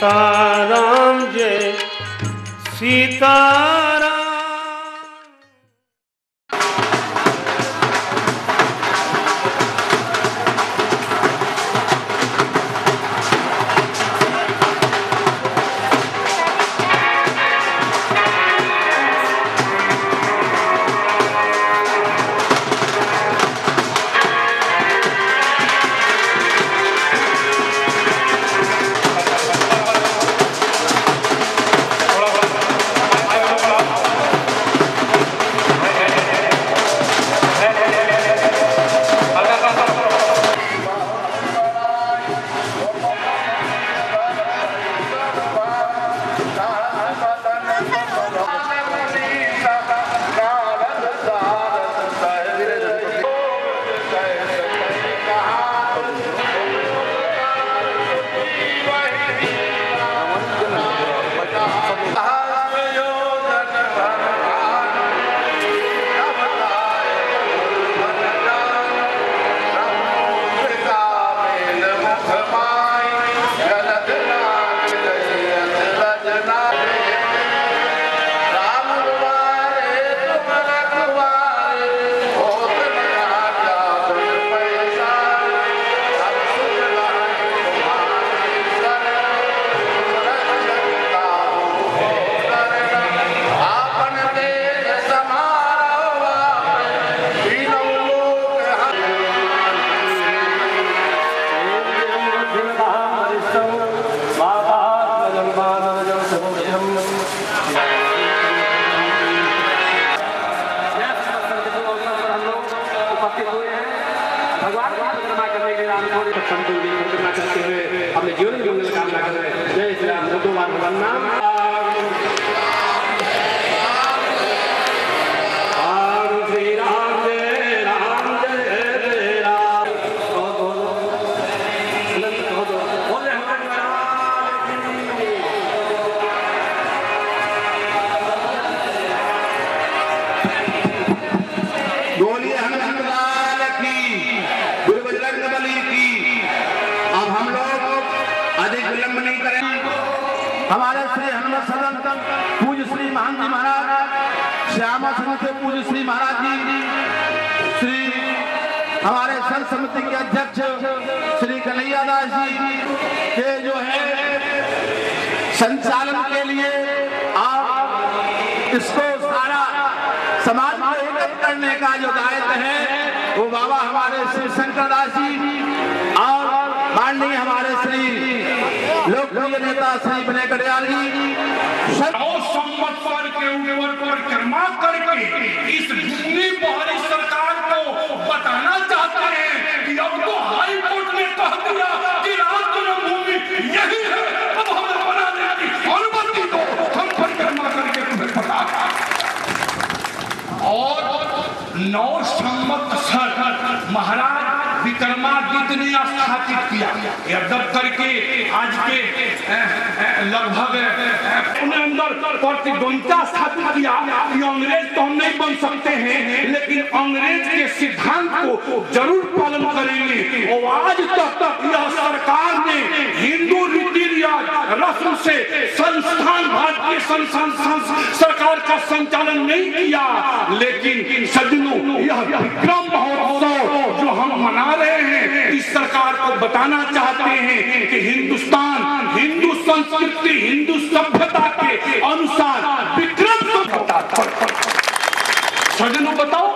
した。during the से पूज्य श्री महाराज जी, श्री हमारे संत समिति के अध्यक्ष श्री कन्हैया दास जी के जो है संचालन के लिए आप इसको सारा समाज को एकत्र करने का जो दायित्व है, वो बाबा हमारे श्री शंकर दास जी और माननीय हमारे श्री लोकप्रिय नेता श्री विनय कटियाल जी संवत्सर के ऊपर परिक्रमा इस भूमि बहरी सरकार को बताना चाहते हैं कि अब तो हाई कोर्ट ने कह दिया कि भूमि यही है, अब हमें बनाने की अनुमति दो। हम परिक्रमा करके तुम्हें बता और नौ महाराज विक्रमादित्य ने स्थापित किया। करके आज के अ, अ, लगभग अंदर प्रतिद्वंदता स्थापित किया कि अंग्रेज़ तो हम नहीं बन सकते हैं लेकिन अंग्रेज़ के सिद्धांत को ज़रूर पालन करेंगे। और आज तक यह सरकार ने हिंदू रीति रिवाज रस्म से संस्थान भारतीय संस्थान संस- सरकार का संचालन नहीं किया। लेकिन सज्जनों यह विक्रम महोत्सव हम मना रहे हैं इस सरकार को बताना चाहते हैं कि हिंदुस्तान हिंदू संस्कृति हिंदू सभ्यता के अनुसार विक्रम सभ्यता सजनों बताओ।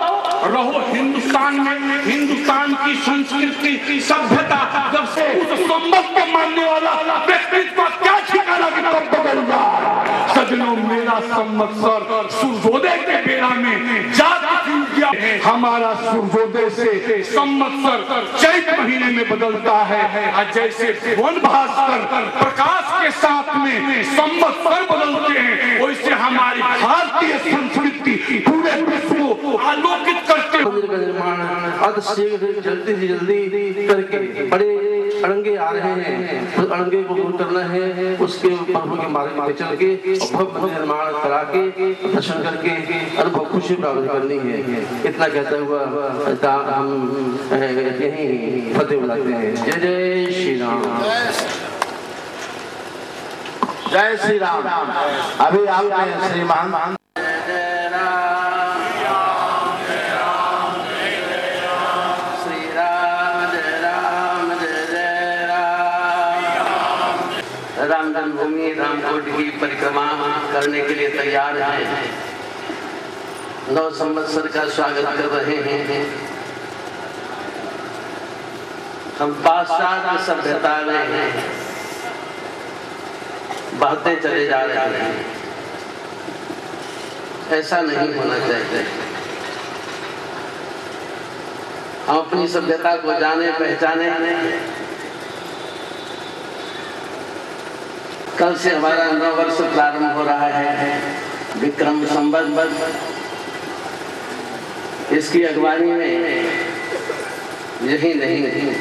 रहो हिंदुस्तान में। हिंदुस्तान की संस्कृति, सभ्यता, जब से उस संबंध को मानने वाला व्यक्तित्व क्या ठिकाना कि तब बदल जाए सजनों, मेरा संवत्सर सूर्योदय के बेड़ा में जाति हमारा सूर्योदय से संवत्सर चैत महीने में बदलता है। जैसे वन भास्कर प्रकाश के साथ में संवत्सर बदलते हैं, वैसे हमारी भारतीय संस्कृति पूरे विश्व आलोकित करते मंदिर का निर्माण अति शीघ्र जल्दी से जल्दी करके बड़े अड़ंगे आ रहे हैं। उस अड़ंगे को दूर करना है उसके प्रभु के मार्ग में चल के भव्य निर्माण करा के दर्शन करके अनुभव खुशी प्राप्त करनी है। इतना कहता हुआ दा- हम यही फतेह बुलाते हैं। जय जय श्री राम। जय श्री राम। अभी आपने श्री करने के लिए तैयार हैं। नौ संवत्सर का स्वागत कर रहे हैं। हम पाश्चात्य सभ्यता में हैं। बढ़ते चले जा रहे हैं। ऐसा नहीं होना चाहिए। हम अपनी सभ्यता को जाने पहचाने कल से हमारा नौ वर्ष प्रारंभ हो रहा है। विक्रम संबत इसकी अगवानी में यही नहीं,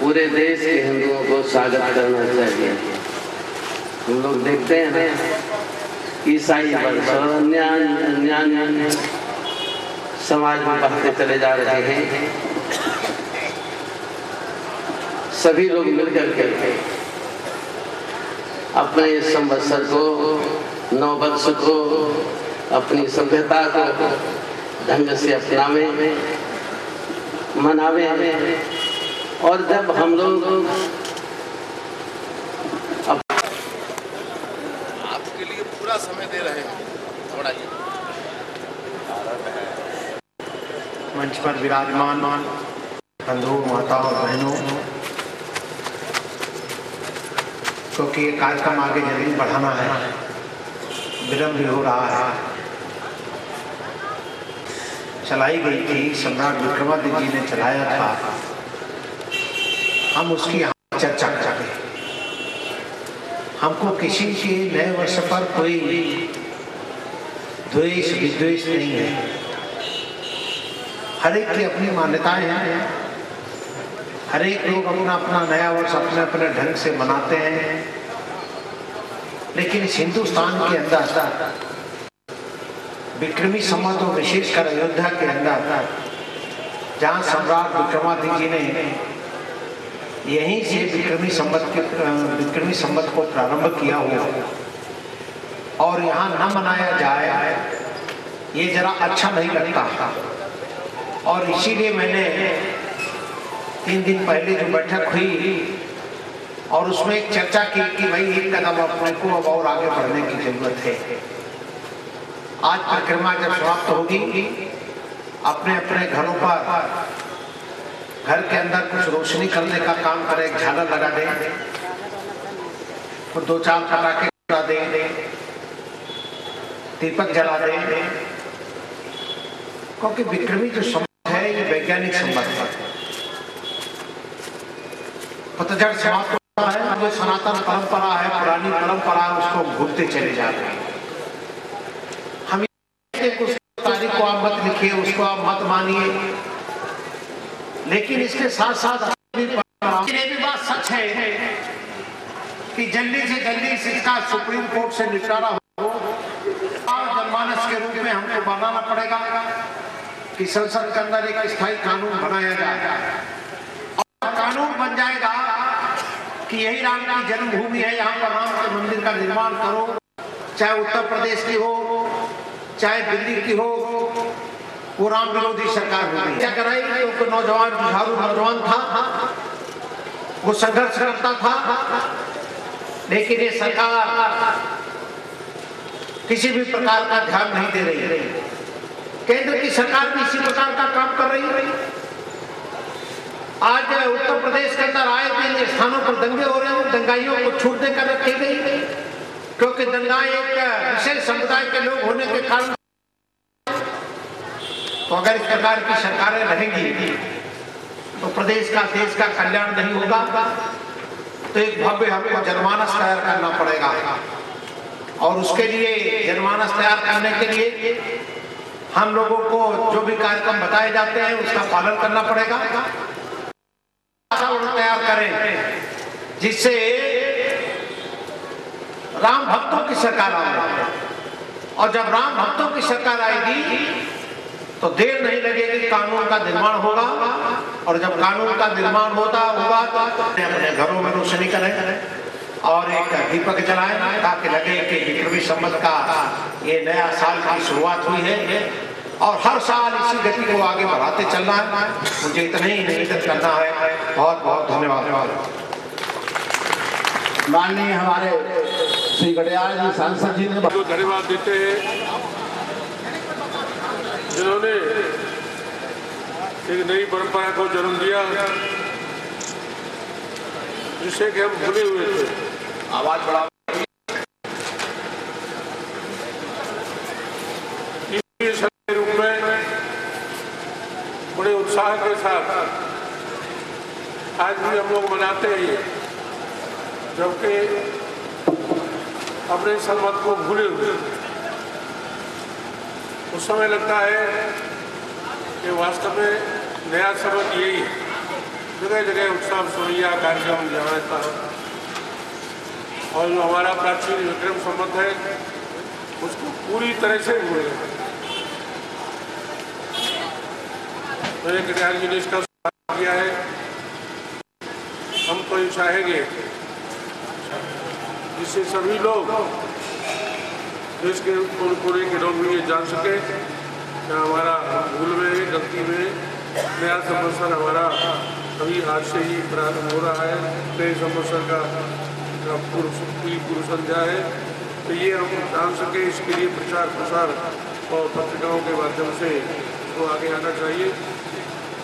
पूरे देश के हिंदुओं को स्वागत करना चाहिए। हम लोग देखते हैं ईसाई और समाज में बढ़ते चले जा रहे हैं। सभी लोग मिलकर के अपने इस संवत्सर को नौ वर्ष को अपनी सभ्यता को ढंग से अपनावे मनावे। और जब हम लोग आपके लिए पूरा समय दे रहे हैं। थोड़ा ये मंच पर विराजमान बंधुओं माताओं और बहनों क्योंकि ये कार्यक्रम आगे जल्दी बढ़ाना है। विलम्ब भी हो रहा है। चलाई गई थी सम्राट विक्रमादित्य जी ने चलाया था। हम उसकी यहाँ चर्चा करेंगे हमको किसी के नए वर्ष पर कोई द्वेष विद्वेष नहीं है। हर एक की अपनी मान्यताएँ हैं। हर एक लोग अपना अपना नया वर्ष अपने अपने ढंग से मनाते हैं। लेकिन इस हिंदुस्तान के अंदर, विक्रमी संवत और विशेषकर अयोध्या के अंदर, जहाँ सम्राट विक्रमादित्य जी ने यहीं से विक्रमी संवत के, विक्रमी संवत को प्रारंभ किया हुआ, और यहाँ न मनाया जाए, ये जरा अच्छा नहीं लगता। और इसीलिए मैंने तीन दिन पहले जो बैठक हुई और उसमें एक चर्चा की कि भाई एक कदम अपने को अब और आगे बढ़ने की ज़रूरत है। आज परिक्रमा जब समाप्त होगी, अपने अपने घरों पर, घर के अंदर कुछ रोशनी करने का काम करें झालर लगा दें। कुछ दो चार पटाखे उड़ा दें। दीपक जला दें। क्योंकि विक्रमी जो संबंध है, ये वैज्ञानिक संबंध है। पतझड़ समाप्त होता है जो सनातन परंपरा है, पुरानी परंपरा है उसको भूलते चले जा रहे हैं। हम कुछ तारीख को आप मत लिखिए, उसको आप मत मानिए। लेकिन इसके साथ साथ भी बात सच है कि जल्दी से जल्दी इसका सुप्रीम कोर्ट से निपटारा हो। जनमानस के रूप में हमको बनाना पड़ेगा कि संसद के अंदर एक स्थायी कानून बनाया जाए। और कानून बन जाएगा कि यही राम की जन्मभूमि है, यहाँ पर राम के मंदिर का निर्माण करो, चाहे उत्तर प्रदेश की हो, चाहे दिल्ली की हो, वो राम विरोधी सरकार हो गई। क्या कराई क्योंकि नौजवान जुझारू नौजवान था? वो संघर्ष करता था? लेकिन ये सरकार किसी भी प्रकार का ध्यान नहीं दे रही केंद्र की सरकार भी इसी प्रकार का काम कर रही है। आज उत्तर प्रदेश के अंदर आए दिन स्थानों पर दंगे हो रहे हैं। दंगाइयों को छूट देकर रखी गई, क्योंकि दंगाई एक विशेष समुदाय के लोग होने के कारण तो अगर इस प्रकार की सरकारें रहेंगी तो प्रदेश का, देश का कल्याण नहीं होगा। तो एक भव्य हमको जनमानस तैयार करना पड़ेगा। और उसके लिए, जनमानस तैयार करने के लिए हम लोगों को जो भी कार्यक्रम बताए जाते हैं, उसका पालन करना पड़ेगा। तैयार करें, जिससे राम भक्तों की सरकार आए और जब राम भक्तों की सरकार आएगी तो देर नहीं लगेगी, कानून का निर्माण होगा। और जब कानून का निर्माण होता होगा तो अपने घरों में रोशनी करें और एक दीपक जलाएँ, ताकि लगे कि विक्रमी संबत का ये नया साल की शुरुआत हुई है। और हर साल इसी गति को आगे बढ़ाते चलना है। मुझे इतना ही निवेदन करना है। बहुत बहुत धन्यवाद। माननीय हमारे श्री गडियाल जी सांसद जी ने को धन्यवाद देते हैं जिन्होंने एक नई परंपरा को जन्म दिया जिससे कि हम भूले हुए थे। आवाज़ बढ़ा इस रूप में बड़े उत्साह के साथ आज भी हम लोग मनाते हैं जबकि अपने सलमत को भूले हुए उस समय लगता है कि वास्तव में नया सबक यही है जगह जगह उत्सव सुनिया कार्यक्रम जमाता है और जो हमारा प्राचीन विक्रम संबंध है उसको पूरी तरह से भूल गए मेरे कटियार जी ने इसका सुधार किया है। हम तो चाहेंगे जिससे सभी लोग देश के कोने कोने के लोग भी ये जान सके कि हमारा भूल में, गलती में नया संवत्सर हमारा अभी आज से ही प्रारंभ हो रहा है। नए संवत्सर का पूरी पूर्व संध्या है। तो ये हम जान सके, इसके लिए प्रचार प्रसार और पत्रिकाओं के माध्यम से इसको आगे आना चाहिए।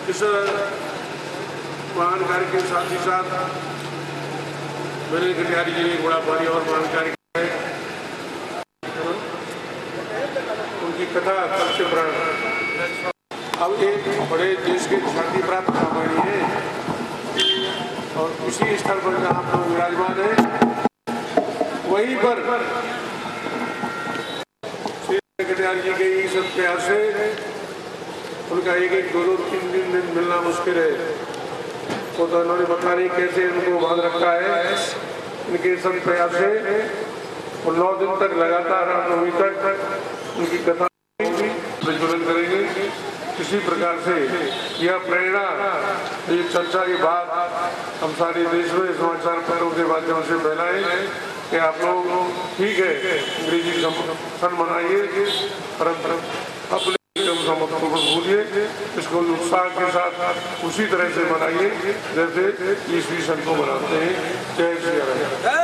इस महान कार्य के साथ ही साथ मेरे कटियारी जी ने बड़ा भारी और महान कार्य उनकी कथा कल से अब एक बड़े देश के शांति प्राप्त कामणी है। और उसी स्थल पर जहाँ आप लोग विराजमान है, वहीं पर श्री कटियार जी के इस प्यार से उनका एक एक दो दो तीन तीन दिन मिलना मुश्किल है। वो तो उन्होंने पता नहीं कैसे उनको बाँध रखा है। इनके सब प्रयास से और नौ दिन तक लगातार रामनवमी तक उनकी कथा प्रज्वलन करेंगे। इसी प्रकार से यह प्रेरणा, ये चर्चा की बात हम सारे देश में समाचार पैरों के माध्यम से फैलाए कि आप लोग ठीक है, अंग्रेज़ी सन मनाइए परंतु अपने समर्थन मत भूलिए इसको उत्साह के साथ उसी तरह से मनाइए जैसे ईस्वी सन को मनाते हैं जय श्री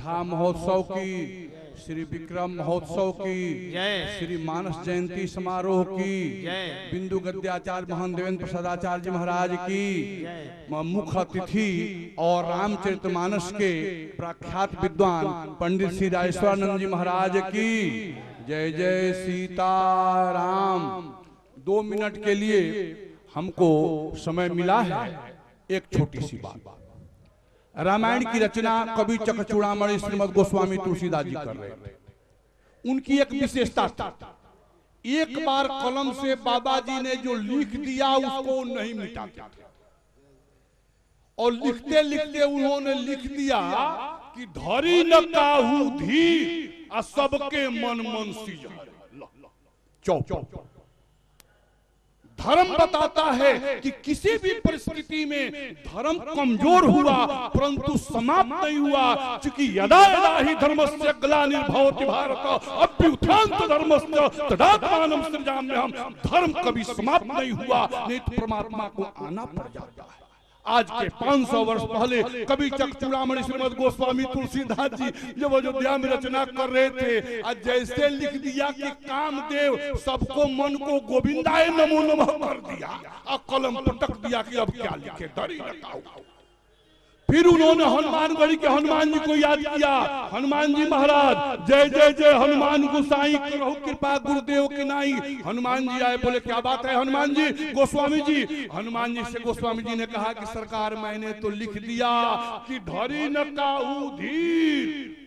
कथा महोत्सव की श्री विक्रम महोत्सव की श्री मानस जयंती समारोह की बिंदु गद्याचार्य महान देवेंद्र प्रसादाचार्य महाराज की मुख्य अतिथि और रामचरितमानस के प्रख्यात विद्वान पंडित श्री राजेश्वरानंद जी महाराज की। जय जय सीता राम दो मिनट के लिए हमको समय मिला है। एक छोटी सी बात। बात। रामायण की रचना कवि चकचूड़ामणि श्रीमद गोस्वामी तुलसीदास जी कर रहे थे। उनकी एक विशेषता थी। एक बार कलम से बाबा जी ने जो लिख दिया उसको नहीं मिटाते थे। और लिखते लिखते उन्होंने लिख दिया कि धरी न काहू आ सबके मन मन सीज चौप धर्म बताता है कि किसी भी परिस्थिति में धर्म कमज़ोर हुआ परंतु समाप्त नहीं हुआ क्योंकि यदा यदा ही धर्म से गला निर्भवती भारत अभ्युत्थान धर्म से तदा धर्म कभी समाप्त नहीं हुआ नहीं तो परमात्मा को आना पड़ जाता है। आज के 500 वर्ष पहले कवि चकचूड़ामणि श्रीमद गोस्वामी तुलसीदास जी जब अयोध्या में रचना कर रहे थे आज जैसे लिख दिया कि कामदेव सबको मन को गोविंदाय नमो नमः कर दिया। और कलम पटक दिया कि अब क्या लिखे डरी लगाओ। फिर उन्होंने हनुमानगढ़ी के हनुमान जी को याद किया। हनुमान जी महाराज, जय जय जय, हनुमान गुसाई, करो कृपा गुरुदेव के नाई। हनुमान जी आए, बोले, क्या बात है, हनुमान जी? गोस्वामी जी, हनुमान जी से गोस्वामी जी ने कहा कि सरकार, मैंने तो लिख दिया कि धरी न का धीर।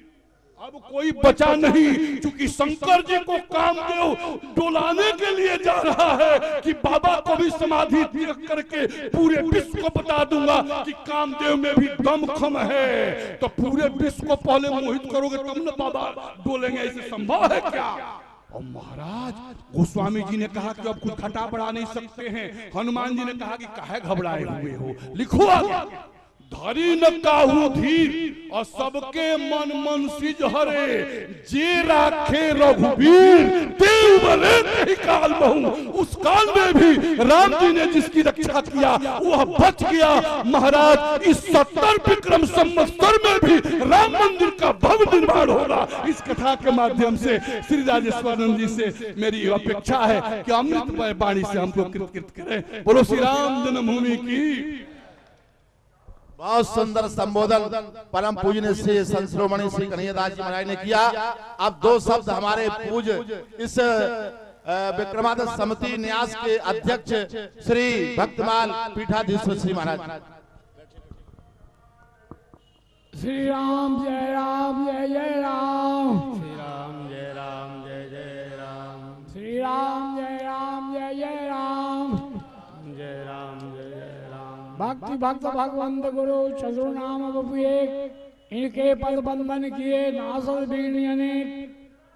अब कोई बचा नहीं क्योंकि शंकर जी को कामदेव डोलाने के लिए जा रहा है कि बाबा को भी समाधि करके पूरे विश्व को बता दूँगा कि कामदेव में भी दम खम है। तो पूरे विश्व को पहले मोहित करोगे, तब न बाबा डोलेंगे, ऐसे संभव है क्या? और महाराज, गोस्वामी जी ने कहा कि अब कुछ घटा बढ़ा नहीं सकते हैं। हनुमान जी ने कहा कि काहे घबराए हुए हो? लिखो आगे। धरी न काहू धीर, और सबके मन मन सिज हरे। जे राखे रघुवीर, देव बले कही काल बहु। उस काल में भी राम जी ने जिसकी रक्षा किया, वह बच गया। महाराज, इस सत्तर विक्रम संवत्सर में भी राम मंदिर का भव्य निर्माण होगा। इस कथा के माध्यम से श्री राजेश्वरानंद जी से मेरी अपेक्षा है कि अमृत वाणी से हमको कृत करें। बोलो, श्री राम जन्मभूमि की बहुत सुंदर संबोधन परम पूजनीय श्री संत शिरोमणि श्री कन्हैयादास जी महाराज ने किया। अब दो शब्द हमारे पूज इस विक्रमादित्य समिति न्यास के अध्यक्ष श्री भक्तमाल पीठाधीश्वर श्री महाराज। श्री राम जय राम जय जय राम। श्री राम जय राम जय जय राम। श्री राम जय राम जय जय राम। भक्ति भक्त भगवंत गुरु चतुर नाम इनके पद बंधन किए बीणियने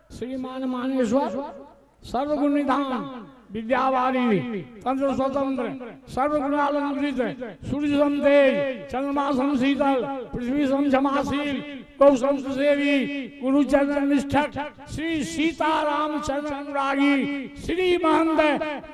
श्रीमान मानेश्वर, सर्वगुण निधान। विद्यावारी तंत्र स्वतंत्र सर्वगुणालंकृत सूर्य सम चंद्रमा सम शीतल पृथ्वी सम क्षमाशील गौ गुरु चरण निष्ठक, श्री सीताराम चरण अनुरागी श्री महंत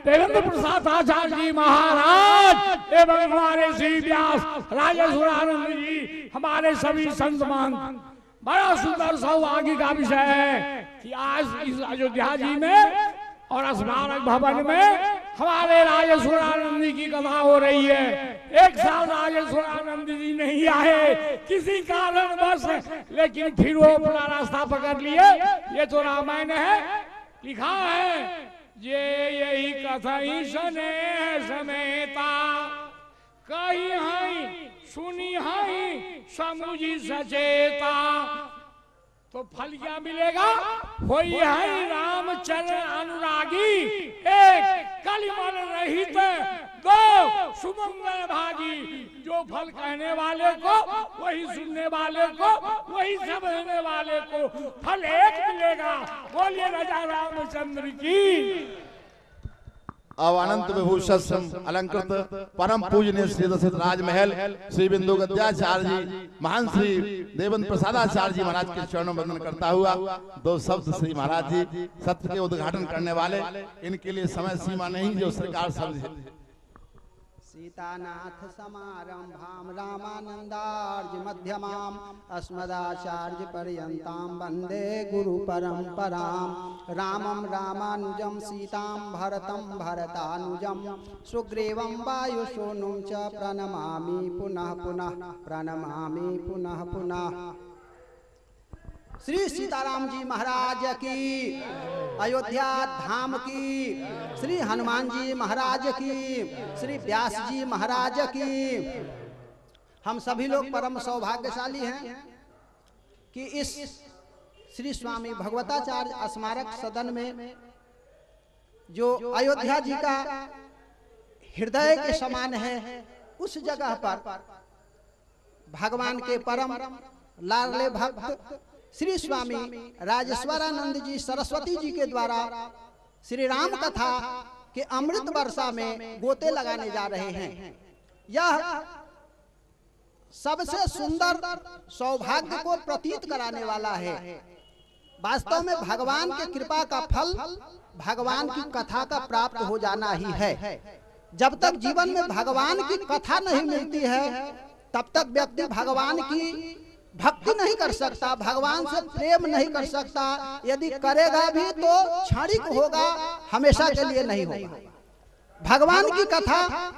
देवेंद्र प्रसाद आचार्य जी महाराज एवं हमारे श्री व्यास, राजेश्वरानंद जी, हमारे सभी संत महंत बड़ा सुंदर सौभाग्य का विषय है कि आज इस अयोध्या जी में और स्मारक भवन में हमारे राजेश्वरानंद जी की कथा हो रही है एक साल राजेश्वरानंद जी नहीं आए। किसी कारण बस लेकिन फिर वो अपना रास्ता पकड़ लिए ये तो रामायण है। लिखा है। ये यही कथा ही सने समेता कही हई सुनी हई समुझी सचेता। तो फल क्या मिलेगा। हो यही राम चरण अनुरागी। एक कलिमल रहित दो सुमंगल भागी। जो फल कहने वाले को वही सुनने वाले को वही समझने वाले को फल एक मिलेगा। बोलिए राजा रामचंद्र की। अब अनंत विभूषण अलंकृत परम पूजनीय श्री दशित राजमहल श्री बिंदु गद्याचार्य जी, महान श्री देवेंद्र प्रसादाचार्य जी महाराज के चरणों वंदन करता हुआ दो शब्द श्री महाराज जी सत्र के उद्घाटन करने वाले। इनके लिए समय सीमा नहीं, जो सरकार समझे। सीतानाथ समारंभां रामानन्दार्य मध्यमाम् अस्मदाचार्य पर्यन्तां वंदे गुरुपरम्परां। रामं रामानुजं सीतां भरतं भरतानुजं। सुग्रीवं वायुसूनुं च प्रणमामि पुनः पुनः। प्रणमामि पुनः पुनः। श्री सीताराम जी महाराज की। अयोध्या धाम की। श्री हनुमान जी महाराज की। श्री व्यास जी महाराज की। हम सभी लोग परम सौभाग्यशाली हैं कि इस श्री स्वामी भगवताचार्य स्मारक सदन में जो अयोध्या जी का हृदय के समान है, उस जगह पर भगवान के परम लाडले भक्त श्री स्वामी राजेश्वरानंद जी सरस्वती जी के द्वारा श्री राम कथा के अमृत वर्षा में गोते लगाने जा रहे हैं। यह सबसे सुंदर सौभाग्य को प्रतीत कराने वाला है। वास्तव में भगवान की कृपा का फल भगवान की कथा का प्राप्त हो जाना ही है। जब तक जीवन में भगवान की कथा नहीं मिलती है, तब तक व्यक्ति भगवान की भक्ति नहीं कर सकता, भगवान से प्रेम नहीं कर सकता। यदि करेगा भी तो क्षणिक होगा, हमेशा के लिए नहीं होगा। भगवान की कथा,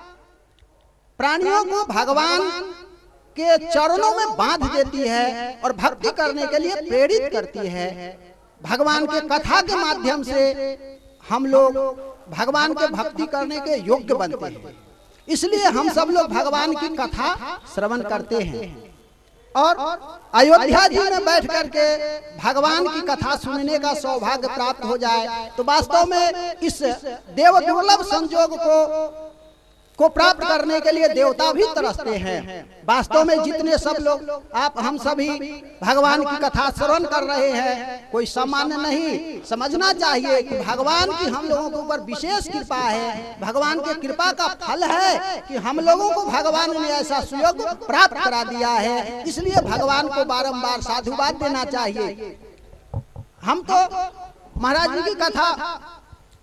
प्राणियों को भगवान के चरणों में बाँध देती है और भक्ति करने के लिए प्रेरित करती है। भगवान के कथा के माध्यम से हम लोग भगवान के भक्ति करने के योग्य बनते हैं। इसलिए हम सब लोग भगवान की कथा श्रवण करते हैं। और अयोध्या जी में बैठ करके भगवान की कथा सुनने का सौभाग्य प्राप्त हो जाए तो वास्तव में इस देव दुर्लभ संजोग को को प्राप्त करने के लिए देवता भी तरसते हैं। वास्तव में जितने सब लोग आप हम सभी भगवान की कथा श्रवण कर रहे हैं। कोई सामान्य नहीं। समझना चाहिए कि भगवान की हम लोगों के ऊपर विशेष कृपा है। भगवान के कृपा का फल है कि हम लोगों को भगवान ने ऐसा सुयोग प्राप्त करा दिया है। इसलिए भगवान को बारम्बार साधुवाद देना चाहिए। हम तो महाराज जी की कथा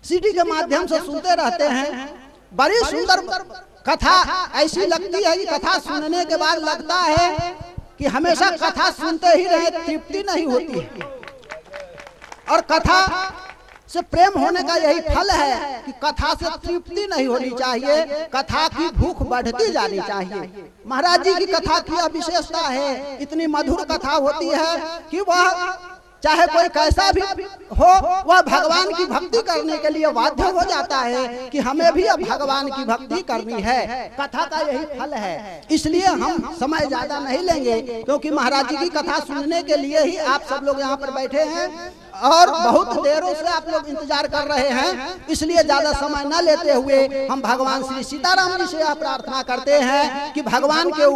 सीडी के माध्यम से सुनते रहते हैं। बड़ी सुंदर कथा ऐसी लगती है कि कथा सुनने के बाद लगता है कि हमेशा कथा सुनते ही रहे तृप्ति नहीं होती है। और कथा से प्रेम होने का यही फल है कि कथा से तृप्ति नहीं होनी चाहिए कथा की भूख बढ़ती जानी चाहिए। महाराज जी की कथा की विशेषता है इतनी मधुर कथा होती है कि वह चाहे कोई कैसा भी हो, वह भगवान की भक्ति करने के लिए बाध्य हो जाता है कि हमें भी अब भगवान की भक्ति करनी है। कथा का यही फल है। इसलिए हम समय ज़्यादा नहीं लेंगे, क्योंकि महाराज जी की कथा सुनने के लिए ही आप सब लोग यहाँ पर बैठे हैं। और बहुत देरों से आप लोग इंतज़ार कर रहे हैं। इसलिए ज़्यादा समय न लेते हुए हम भगवान श्री सीताराम जी से प्रार्थना करते हैं कि भगवान के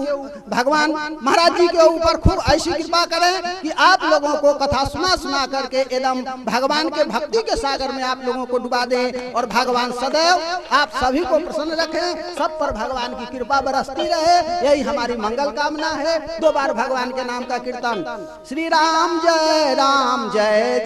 भगवान महाराज जी के ऊपर खूब ऐसी कृपा करें कि आप लोगों को कथा सुना सुना करके एकदम भगवान के भक्ति के सागर में आप लोगों को डुबा दें और भगवान सदैव आप सभी को प्रसन्न रखें सब पर भगवान की कृपा बरसती रहे। यही हमारी मंगल कामना है। दो बार भगवान के नाम का कीर्तन श्री राम जय राम जय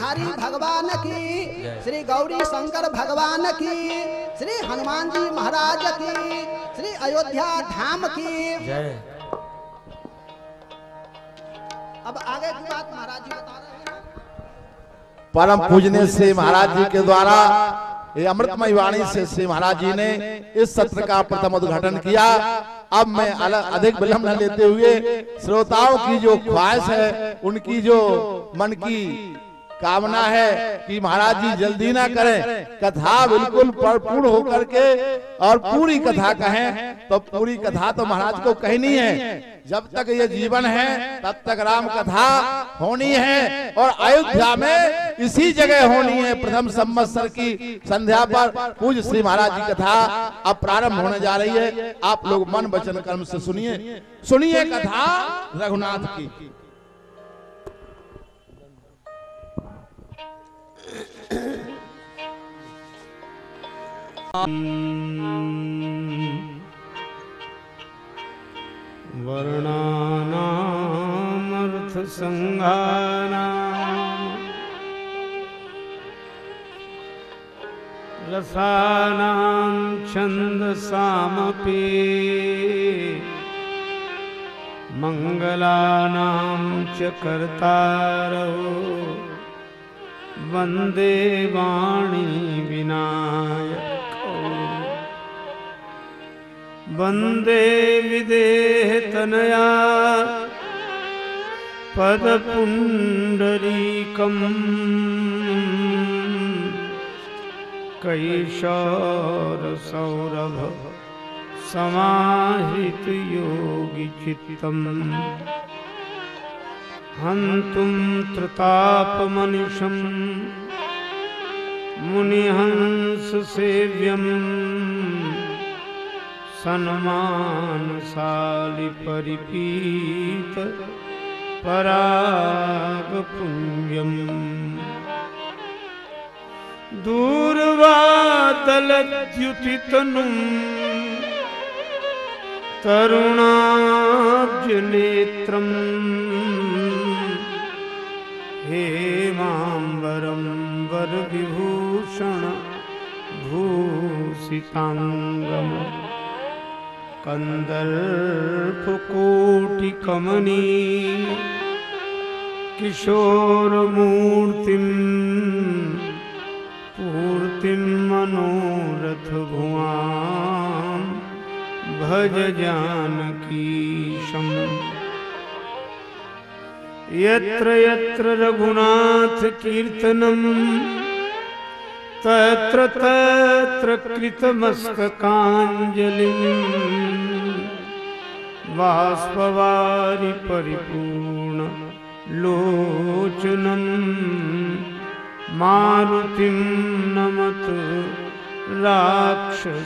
धनुषधारी भगवान की श्री गौरी शंकर भगवान की श्री हनुमान जी महाराज की श्री अयोध्या धाम की। अब आगे की बात महाराज जी बता रहे हैं। परम पूजने से महाराज जी के द्वारा ये अमृतमय वाणी से श्री महाराज जी ने इस सत्र का प्रथम उद्घाटन किया। अब मैं अलग अधिक विलंब न लेते हुए श्रोताओं की जो ख्वाहिश है उनकी जो मन की कामना है कि महाराज जी जल्दी ना करें। कथा बिल्कुल पूर्ण होकर के और पूरी कथा कहें तो पूरी कथा तो महाराज को कहनी है। जब तक ये जीवन है तब तक राम कथा होनी है और अयोध्या में इसी जगह होनी है प्रथम संवत्सर की संध्या पर पूज श्री महाराज की कथा अब प्रारंभ होने जा रही है। आप लोग मन वचन कर्म से सुनिए। सुनिए कथा। रघुनाथ की। वर्णानामर्थसङ्घानाम् रसानां छन्दसामपि मङ्गलानां च कर्तारौ वंदे वाणी विनायकौ। वंदे विदेहतनया पदपुण्डरीकम्। कैशोरसौरभ समाहितयोगिचित्तम्। हन्तुं त्रितापमनिशम् मुनिहंससेव्यम् सन्मानशालि परिपीत परागपुञ्जम् दूर्वादलद्युतितनुम् तरुणाब्जनेत्रम् हेमाम्बरं वरविभूषण भूषिताङ्गम् किशोरमूर्तिम् पूर्तिं मनोरथभुवां भज जानकीशम्। यत्र यत्र रघुनाथकीर्तनम् तत्र तत्र कृतमस्तकाञ्जलिम्। बाष्पवारि परिपूर्ण लोचनम्। मारुतिं नमत राक्षसान्तकम्।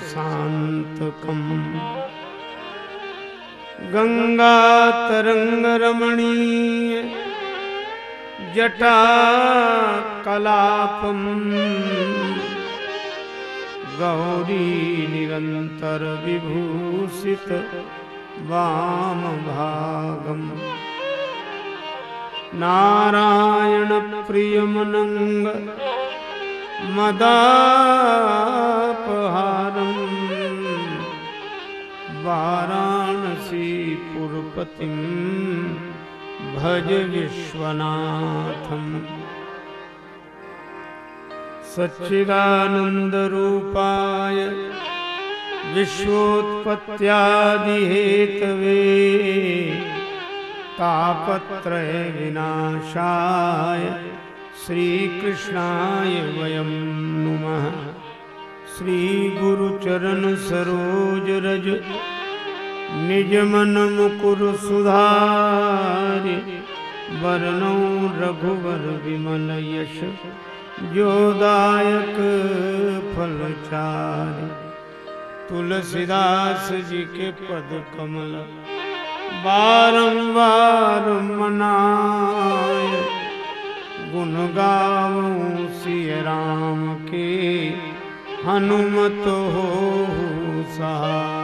गङ्गातरङ्गरमणीय जटाकलापम् गौरी निरन्तरविभूषित वामभागम् नारायणप्रियमनङ्ग मदापहारम्। वाराणसीपुरपतिं भज विश्वनाथम्। सच्चिदानन्दरूपाय विश्वोत्पत्त्यादिहेतवे तापत्रय विनाशाय श्रीकृष्णाय वयं नुमः। श्रीगुरुचरण रज निजमन मुकुर सुधारि, वरणौ रघुवर विमल यश जोदायक फलचारि तुलसीदास जी के पद कमल, बारंबार मनाय गुण गाऊं सिय राम के, हनुमत हो सहाय।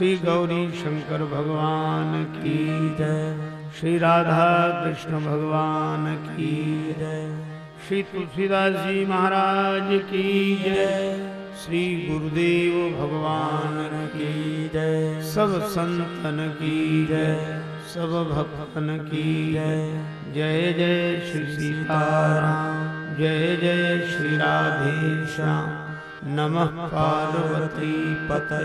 श्री गौरी शंकर भगवान की जय। श्री राधा कृष्ण भगवान की जय। श्री तुलसीदास जी महाराज की जय। श्री गुरुदेव भगवान की जय। सब संतन की जय। सब भक्तन की जय। जय जय श्री सीताराम। जय जय श्री राधे श्याम। नमः पार्वती पते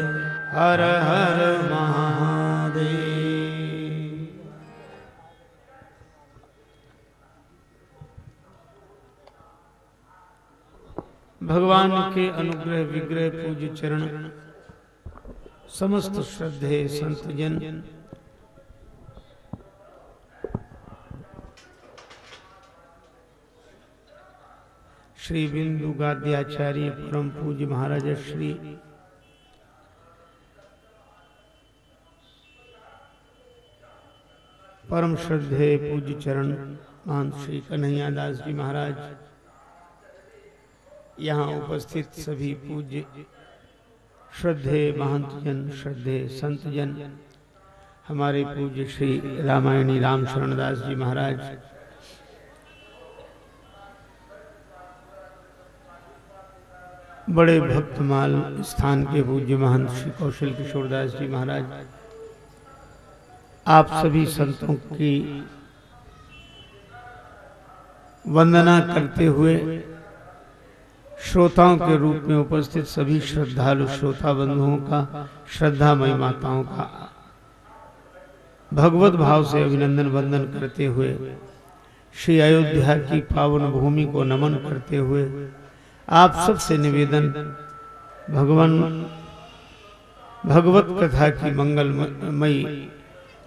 हर हर महादेव। भगवान के अनुग्रह, विग्रह, पूज्य चरण, समस्त श्रद्धे संत श्री बिंदु गाद्याचार्य परम पूज्य महाराज श्री परम श्रद्धे पूज्य चरण महंत श्री कन्हैया दास जी महाराज, यहाँ उपस्थित सभी पूज्य श्रद्धे महंत जन श्रद्धे संत जन हमारे पूज्य श्री रामायणी राम शरणदास जी महाराज बड़े भक्तमाल स्थान के पूज्य महंत श्री कौशल किशोरदास जी महाराज, आप सभी संतों की वंदना करते हुए श्रोताओं के रूप में उपस्थित सभी श्रद्धालु श्रोता बंधुओं का, श्रद्धामयी माताओं का भगवत भाव से अभिनंदन वंदन करते हुए, श्री अयोध्या की पावन भूमि को नमन करते हुए आप सबसे निवेदन, भगवान, भगवत कथा की मंगलमयी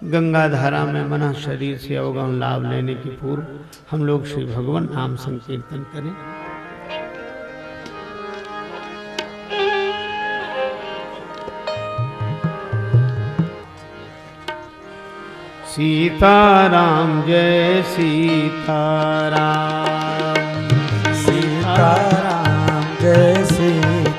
गंगा धारा में मना शरीर से अवगम लाभ लेने की पूर्व हम लोग श्री भगवान नाम संकीर्तन करें। सीताराम, जय सीताराम। जय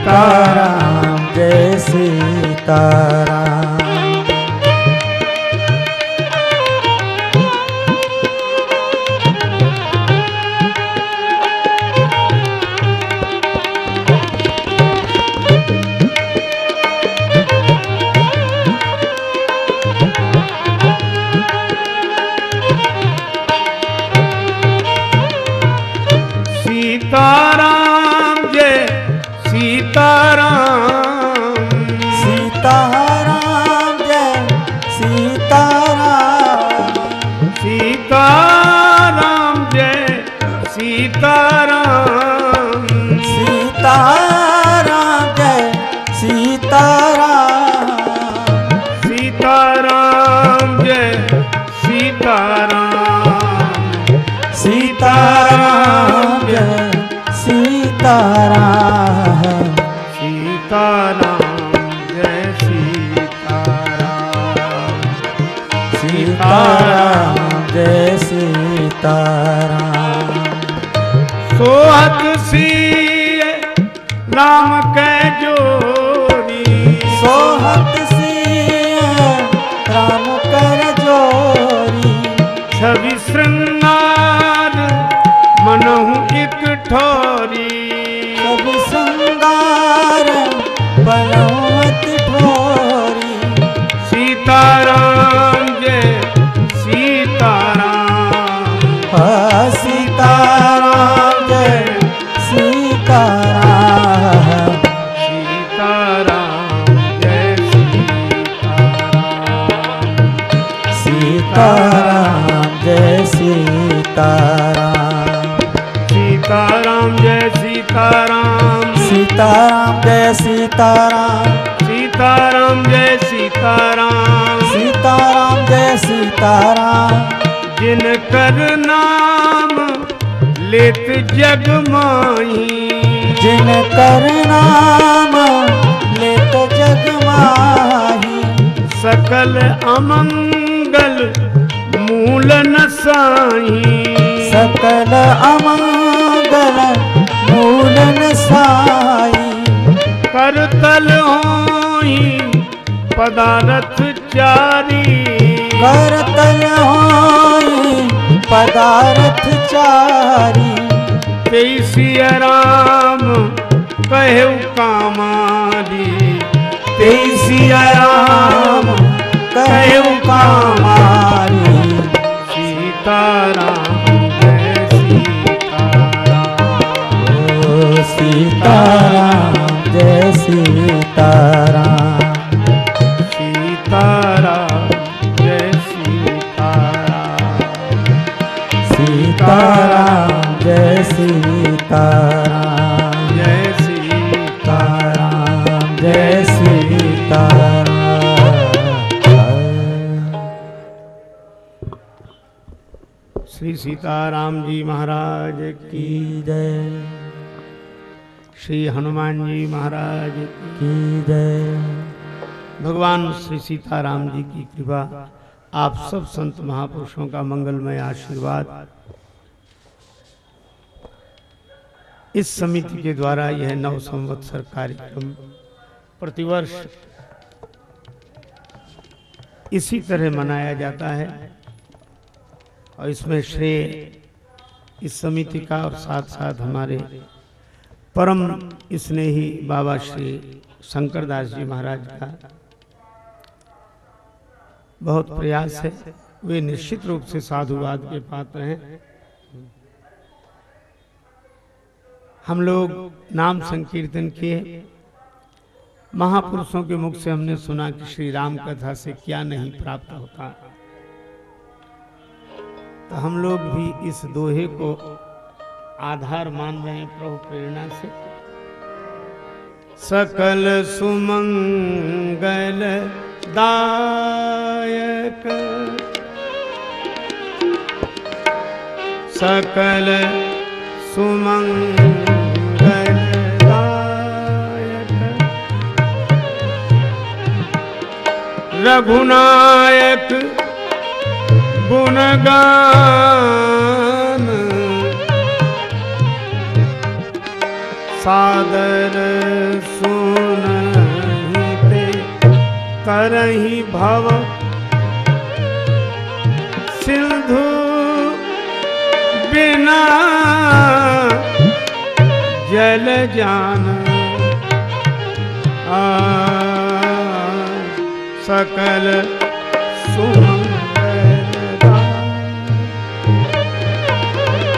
सीताराम जय सीताराम पदारथ चारी। करतन पदारथ चारी। तेसी राम कहु कामारी तेसी राम कहु कामारी सीताराम जी महाराज की जय। श्री हनुमान जी महाराज की जय। भगवान श्री सीताराम जी की कृपा, आप सब संत महापुरुषों का मंगलमय आशीर्वाद। इस समिति के द्वारा यह नव संवत्सर कार्यक्रम प्रतिवर्ष इसी तरह मनाया जाता है। और इसमें श्रेय इस समिति का और साथ साथ हमारे परम स्नेही बाबा श्री शंकरदास जी महाराज का बहुत प्रयास है। वे निश्चित रूप से साधुवाद के पात्र हैं। हम लोग नाम संकीर्तन किए। महापुरुषों के मुख से हमने सुना कि श्री राम कथा से क्या नहीं प्राप्त होता। तो हम लोग भी इस दोहे को आधार मान रहे हैं प्रभु प्रेरणा से। सकल सुमंगल दायक। सकल सुमंगल दायक। रघुनायक गुणगान। सादर सुनहिते करही भव। सिंधु बिना जल जान आ सकल सुमंगल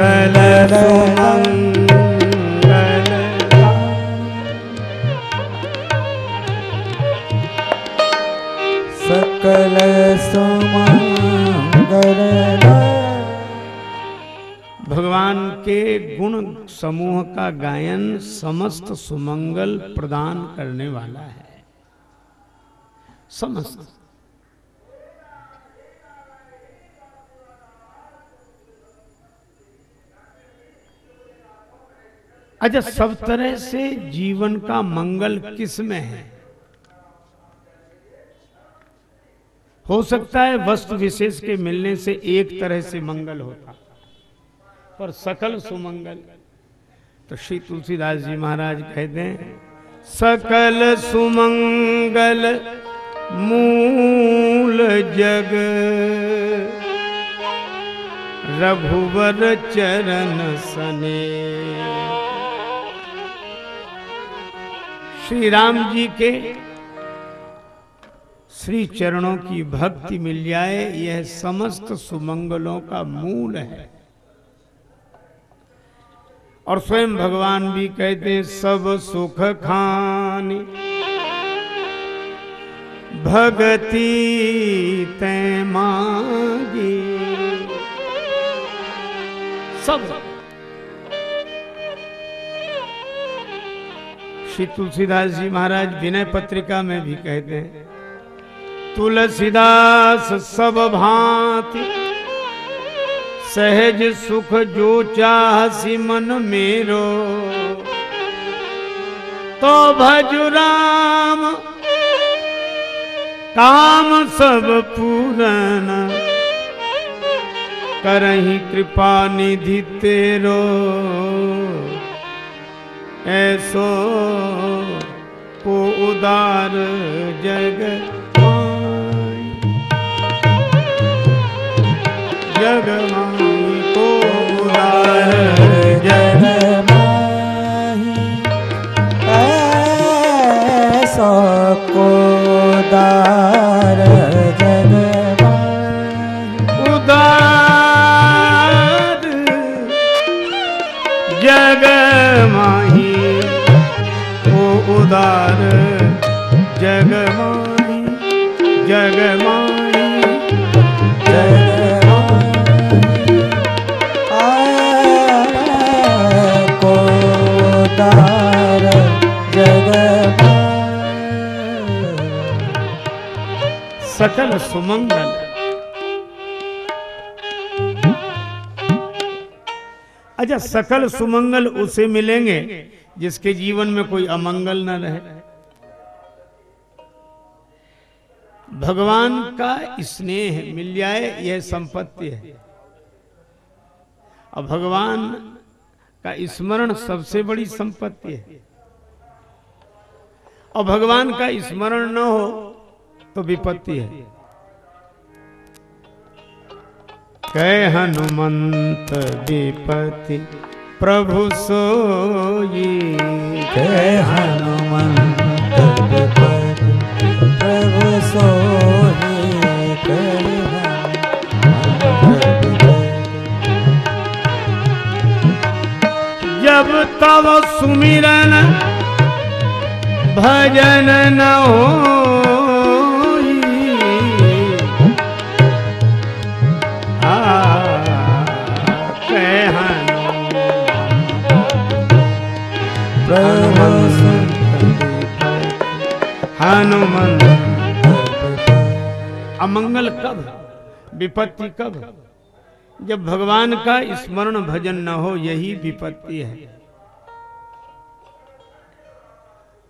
सकल भगवान के गुण समूह का गायन समस्त सुमंगल प्रदान करने वाला है। समस्त। अच्छा सब तरह से जीवन का मंगल किसमें है? हो सकता है वस्तु विशेष के मिलने से एक तरह से मंगल होता। पर सकल सुमंगल। तो श्री तुलसीदास जी महाराज कहते हैं, सकल सुमंगल मूल जग। रघुवर चरण सने। श्री राम जी के श्री चरणों की भक्ति मिल जाए, यह समस्त सुमंगलों का मूल है। और स्वयं भगवान भी कहते हैं, सब सुख खानी, भगति ते मांगी। सब श्री तुलसीदास जी महाराज विनय पत्रिका में भी कहते हैं, तुलसीदास सब भांति, सहज सुख जो चाहसी मन मेरो तो भजु राम, काम सब पूरन, करही कृपा निधि तेरो। ऐसो को उदार जग जग माई को उदार जग ऐसा को दार उदार जग माही जग को जग सकल सुमंगल। अच्छा सकल सुमंगल उसे मिलेंगे। जिसके जीवन में कोई अमंगल न रहे। भगवान का स्नेह मिल जाए, यह संपत्ति है। और भगवान का स्मरण सबसे बड़ी संपत्ति है। और भगवान का स्मरण न हो तो विपत्ति है। कह हनुमंत विपत्ति। प्रभु सोई। जय हनुमंत प्रभु कर जब तब सुमिरन भजन न हो हनुमंत अमंगल कब? विपत्ति कब? जब भगवान का स्मरण भजन न हो, यही विपत्ति है।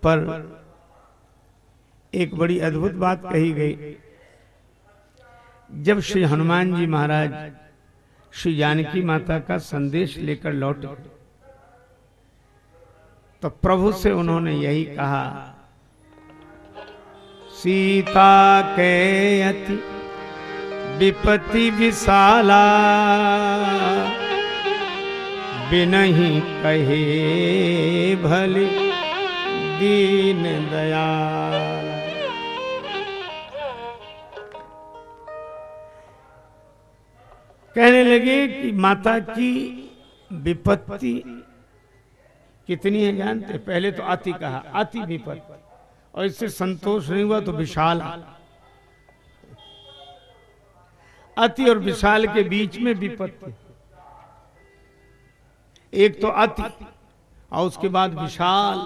पर एक बड़ी अद्भुत बात कही गई। जब श्री हनुमान जी महाराज श्री जानकी माता का संदेश लेकर लौटे तो प्रभु से उन्होंने यही कहा सीता के अति विपत्ति विशाला। बिनही कहे भले दीन दयाल कहने लगे कि माता की विपत्ति कितनी है जानते? पहले तो अति कहा, अति विपत्ति। और इससे संतोष नहीं हुआ तो विशाल अति और विशाल के बीच में विपत्ति। एक तो अति, और उसके बाद विशाल।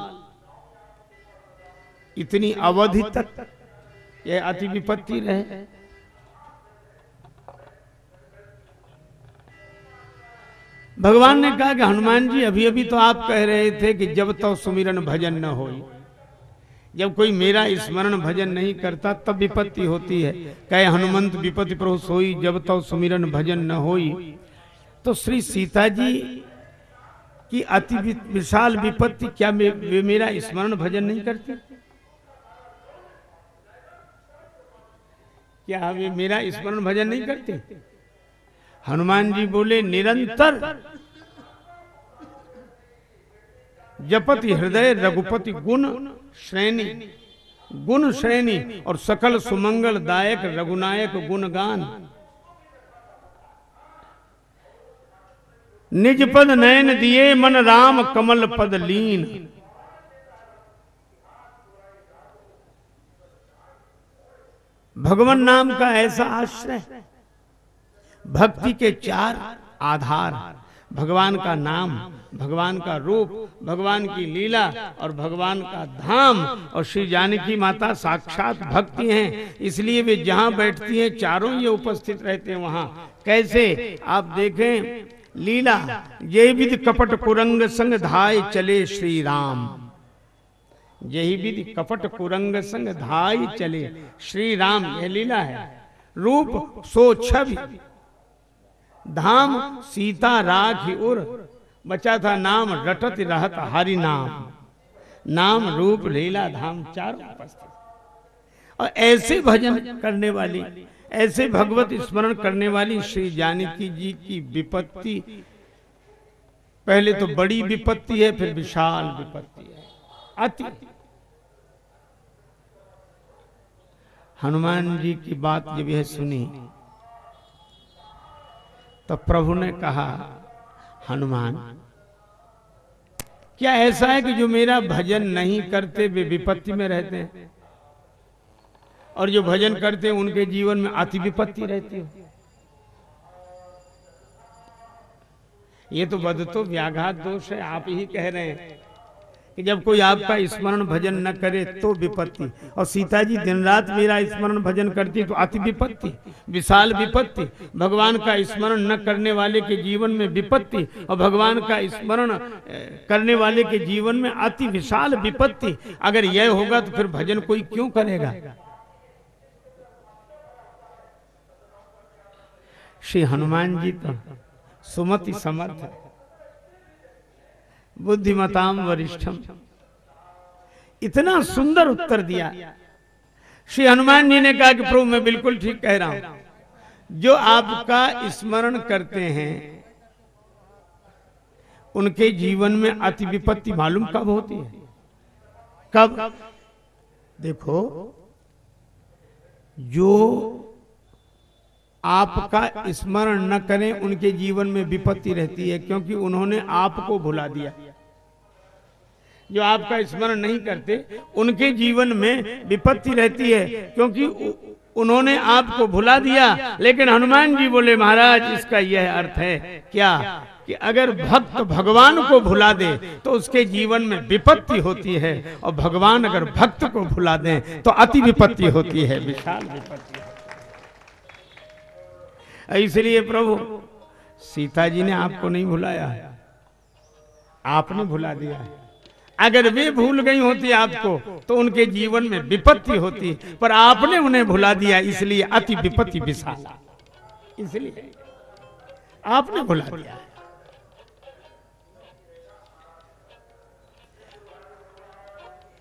इतनी अवधि तक यह अति विपत्ति रहे। भगवान ने कहा कि, हनुमान जी अभी अभी तो आप कह रहे थे कि जब तक तो सुमिरन भजन न हो जब कोई मेरा स्मरण भजन नहीं करता तब विपत्ति होती है। कहे हनुमंत विपत्ति प्रभु सोई जब तो सुमिरन भजन न होई। तो श्री सीता जी की अति विशाल विपत्ति क्या मे, वे मेरा स्मरण भजन नहीं करते? क्या वे मेरा स्मरण भजन नहीं करते? हनुमान जी बोले निरंतर जपति हृदय रघुपति गुण श्रेणी। गुण श्रेणी और सकल सुमंगल दायक रघुनायक गुणगान। निज पद नयन दिए मन राम कमल पद लीन। भगवान नाम का ऐसा आश्रय। भक्ति के चार आधार। भगवान का नाम, भगवान का रूप, भगवान की लीला और भगवान का धाम और श्री जानकी माता साक्षात भक्ति हैं। इसलिए वे जहाँ बैठती हैं, चारों ये उपस्थित रहते हैं वहाँ। कैसे? आप देखें, लीला ये विधि कपट कुरंग संग धाय चले श्री राम यही विधि कपट कुरंग संग धाय चले श्री राम यह लीला है। रूप, सो छवि धाम, सीता राख उर। बचा था नाम, रटत रहत हरि नाम। नाम, रूप, लीला, धाम, चार उपस्थित। और ऐसे भजन करने वाली, ऐसे भगवत स्मरण करने वाली श्री जानकी जी की विपत्ति, पहले तो बड़ी विपत्ति है, फिर विशाल विपत्ति है। अति। हनुमान जी की बात जब यह सुनी तो प्रभु ने कहा, हनुमान, क्या ऐसा है कि जो मेरा भजन नहीं करते, वे विपत्ति में रहते हैं? और जो भजन करते हैं, उनके जीवन में अति विपत्ति रहती है? ये तो बद तो व्याघात दोष है, आप ही कह रहे हैं। कि जब कोई आपका स्मरण भजन न करे तो विपत्ति। और सीता जी दिन रात मेरा स्मरण भजन करती तो अति विपत्ति, विशाल विपत्ति। भगवान का स्मरण न करने वाले के जीवन में विपत्ति और भगवान का स्मरण करने वाले के जीवन में अति विशाल विपत्ति। अगर यह होगा तो फिर भजन कोई क्यों करेगा? श्री हनुमान जी तो सुमति समर्थ है। बुद्धिमताम वरिष्ठम। इतना सुंदर उत्तर दिया। श्री हनुमान जी ने कहा कि प्रभु, मैं बिल्कुल ठीक कह रहा हूँ। जो आपका स्मरण करते हैं, उनके जीवन में अति विपत्ति मालूम कब होती है? कब? देखो, जो आपका स्मरण न करें, उनके जीवन में विपत्ति रहती है, क्योंकि उन्होंने आपको भुला दिया। जो आपका स्मरण नहीं करते, उनके जीवन में विपत्ति रहती है, क्योंकि उन्होंने आपको भुला दिया। लेकिन हनुमान जी बोले, महाराज, इसका यह अर्थ है क्या? कि अगर भक्त भगवान को भुला दे तो उसके जीवन में विपत्ति होती है। और भगवान अगर भक्त को भुला दे तो अति विपत्ति होती है, विशाल विपत्ति इसलिए प्रभु, सीता जी ने आपको नहीं भुलाया। आपने भुला दिया है। अगर वे भूल गई होती आपको तो उनके जीवन में विपत्ति होती, पर आपने उन्हें भुला दिया, इसलिए अति विपत्ति विशाल। इसलिए आपने भुला दिया।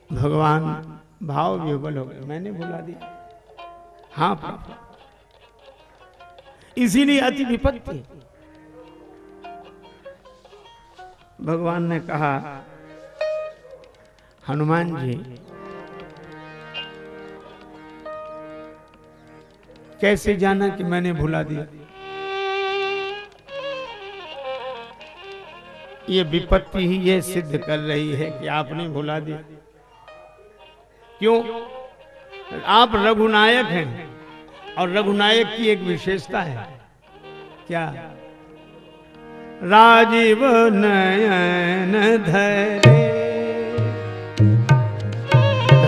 भगवान भाव विह्वल हो गए। मैंने भुला दिया। हाँ प्रभु इसीलिए अति विपत्ति। भगवान ने कहा हनुमान जी। कैसे जाना कि मैंने भुला दिया? ये विपत्ति ही ये सिद्ध कर रही है कि आपने भुला दिया। क्यों? आप रघुनायक हैं और रघुनायक की एक विशेषता है। क्या? राजीव नयन धरे।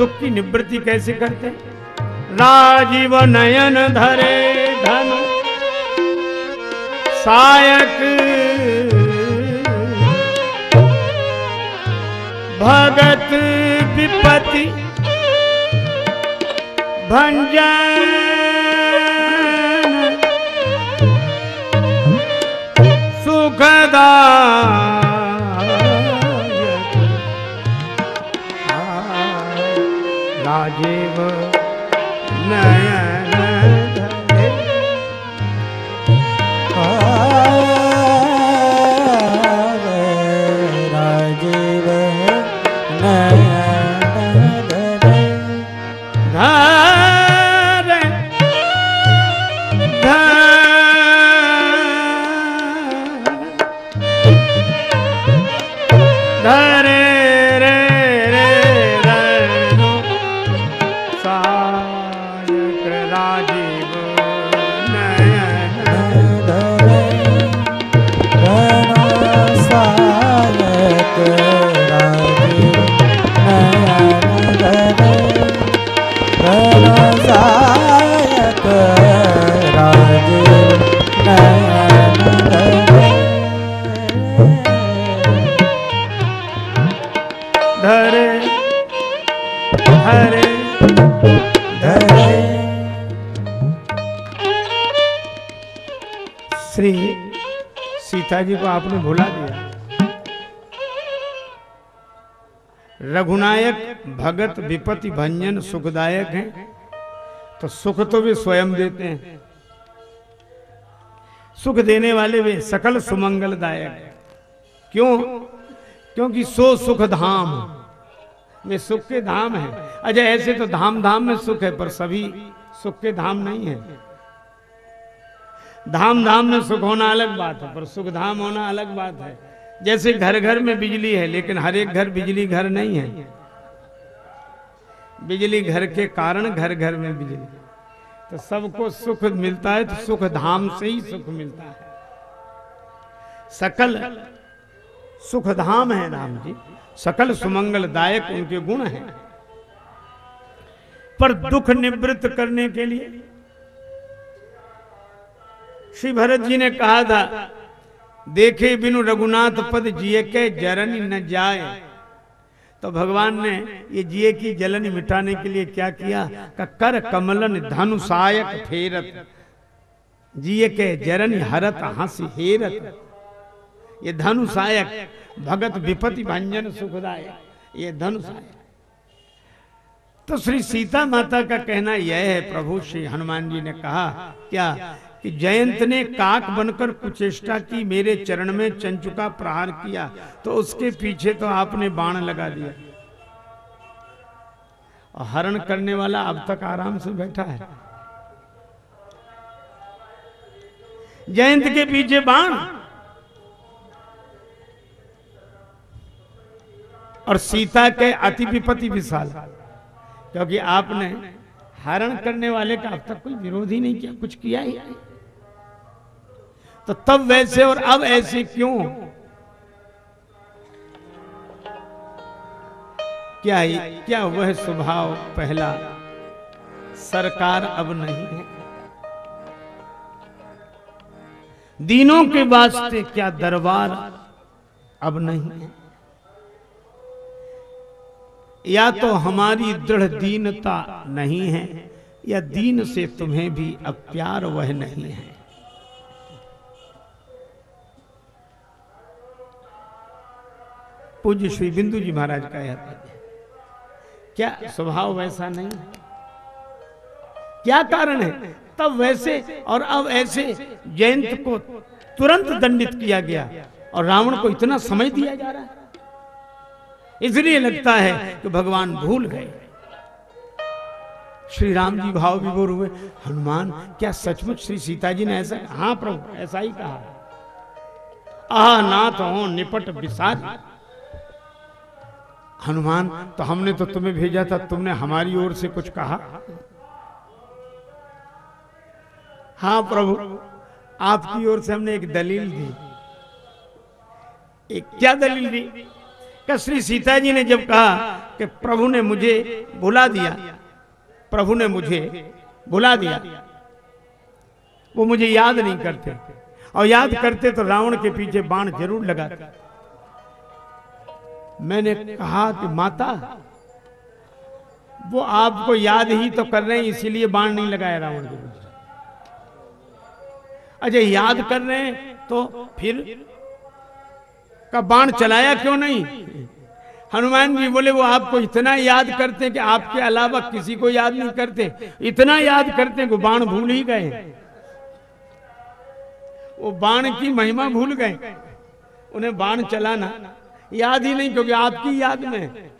दुख की निवृत्ति कैसे करते राजीव नयन धरे धन। सायक भगत विपति। भंजन। सुखदायक राजीव आपने भुला दिया। रघुनायक भगत विपति भंजन सुखदायक हैं तो सुख तो वे स्वयं देते हैं। सुख देने वाले वे सकल सुमंगलदायक हैं। क्यों? क्योंकि सो सुख धाम। वे सुख के धाम है। अजय ऐसे तो धाम धाम में सुख है, पर सभी सुख के धाम नहीं है। धाम धाम में सुख होना अलग बात है, पर सुख धाम होना अलग बात है। जैसे घर घर में बिजली है, लेकिन हर एक घर बिजली घर नहीं है। बिजली घर के कारण घर घर में बिजली। तो सबको सुख मिलता है तो सुख धाम से ही सुख मिलता है। सकल सुख धाम है राम जी। सकल सुमंगल दायक उनके गुण हैं। पर दुख निवृत्त करने के लिए श्री भरत जी ने कहा था, देखे बिनु रघुनाथ पद जिए के जरन न जाए। तो भगवान ने ये जिए की जलन मिटाने के लिए क्या किया? का कर कमलन धनुषायक फेरत जिए के जरन हरत हंस हेरत। ये धनुषायक भगत विपति भंजन सुखदायक ये धनुषायक तो श्री सीता माता का कहना यह है, प्रभु श्री हनुमान जी ने कहा, क्या कि जयंत ने काक बनकर कुचेष्टा की, मेरे चरण में चंचुका प्रहार किया तो उसके पीछे तो आपने बाण लगा दिया। और हरण करने वाला अब तक आराम से बैठा है। जयंत के पीछे बाण। और सीता के अति विपति विशाल, क्योंकि आपने हरण करने वाले का अब तक कोई विरोध ही नहीं किया, कुछ किया ही नहीं। तो तब वैसे और अब ऐसे क्यों? क्या क्या वह स्वभाव पहला? सरकार अब नहीं है। दीनों के वास्ते क्या दरबार अब नहीं है? या तो हमारी दृढ़ दीनता नहीं है, या दीन से तुम्हें भी अब प्यार वह नहीं है। पूज्य श्री बिंदु जी महाराज का यह क्या स्वभाव वैसा नहीं क्या कारण है? तब वैसे और अब ऐसे जयंत को तुरंत दंडित किया गया और रावण को इतना समय दिया जा रहा है। इसलिए लगता है कि भगवान भूल गए। श्री राम जी भाव विभोर हुए। हनुमान, क्या सचमुच श्री सीता जी ने ऐसा हाँ प्रभु, ऐसा ही कहा। आह, नाथ हो, निपट विसार। हनुमान तो हमने तो तुम्हें भेजा था, तुमने हमारी ओर से कुछ कहा? हाँ प्रभु, आपकी ओर से हमने एक दलील दी। एक क्या दलील दी? श्री सीता जी ने जब कहा कि प्रभु ने मुझे बुला दिया, प्रभु ने मुझे बुला दिया, वो मुझे याद नहीं करते। और याद करते तो रावण के पीछे बाण ज़रूर लगाते। मैंने कहा कि माता, वो आपको याद ही तो कर रहे हैं, इसीलिए बाण नहीं लगाया रावण के अजय, याद कर रहे हैं तो फिर का बाण चलाया क्यों नहीं? हनुमान जी बोले, वो आपको इतना याद करते हैं कि आपके अलावा किसी को याद नहीं करते। इतना याद करते हैं कि बाण भूल ही गए। वो बाण की महिमा भूल गए। उन्हें बाण चलाना याद ही नहीं, क्योंकि आपकी याद में।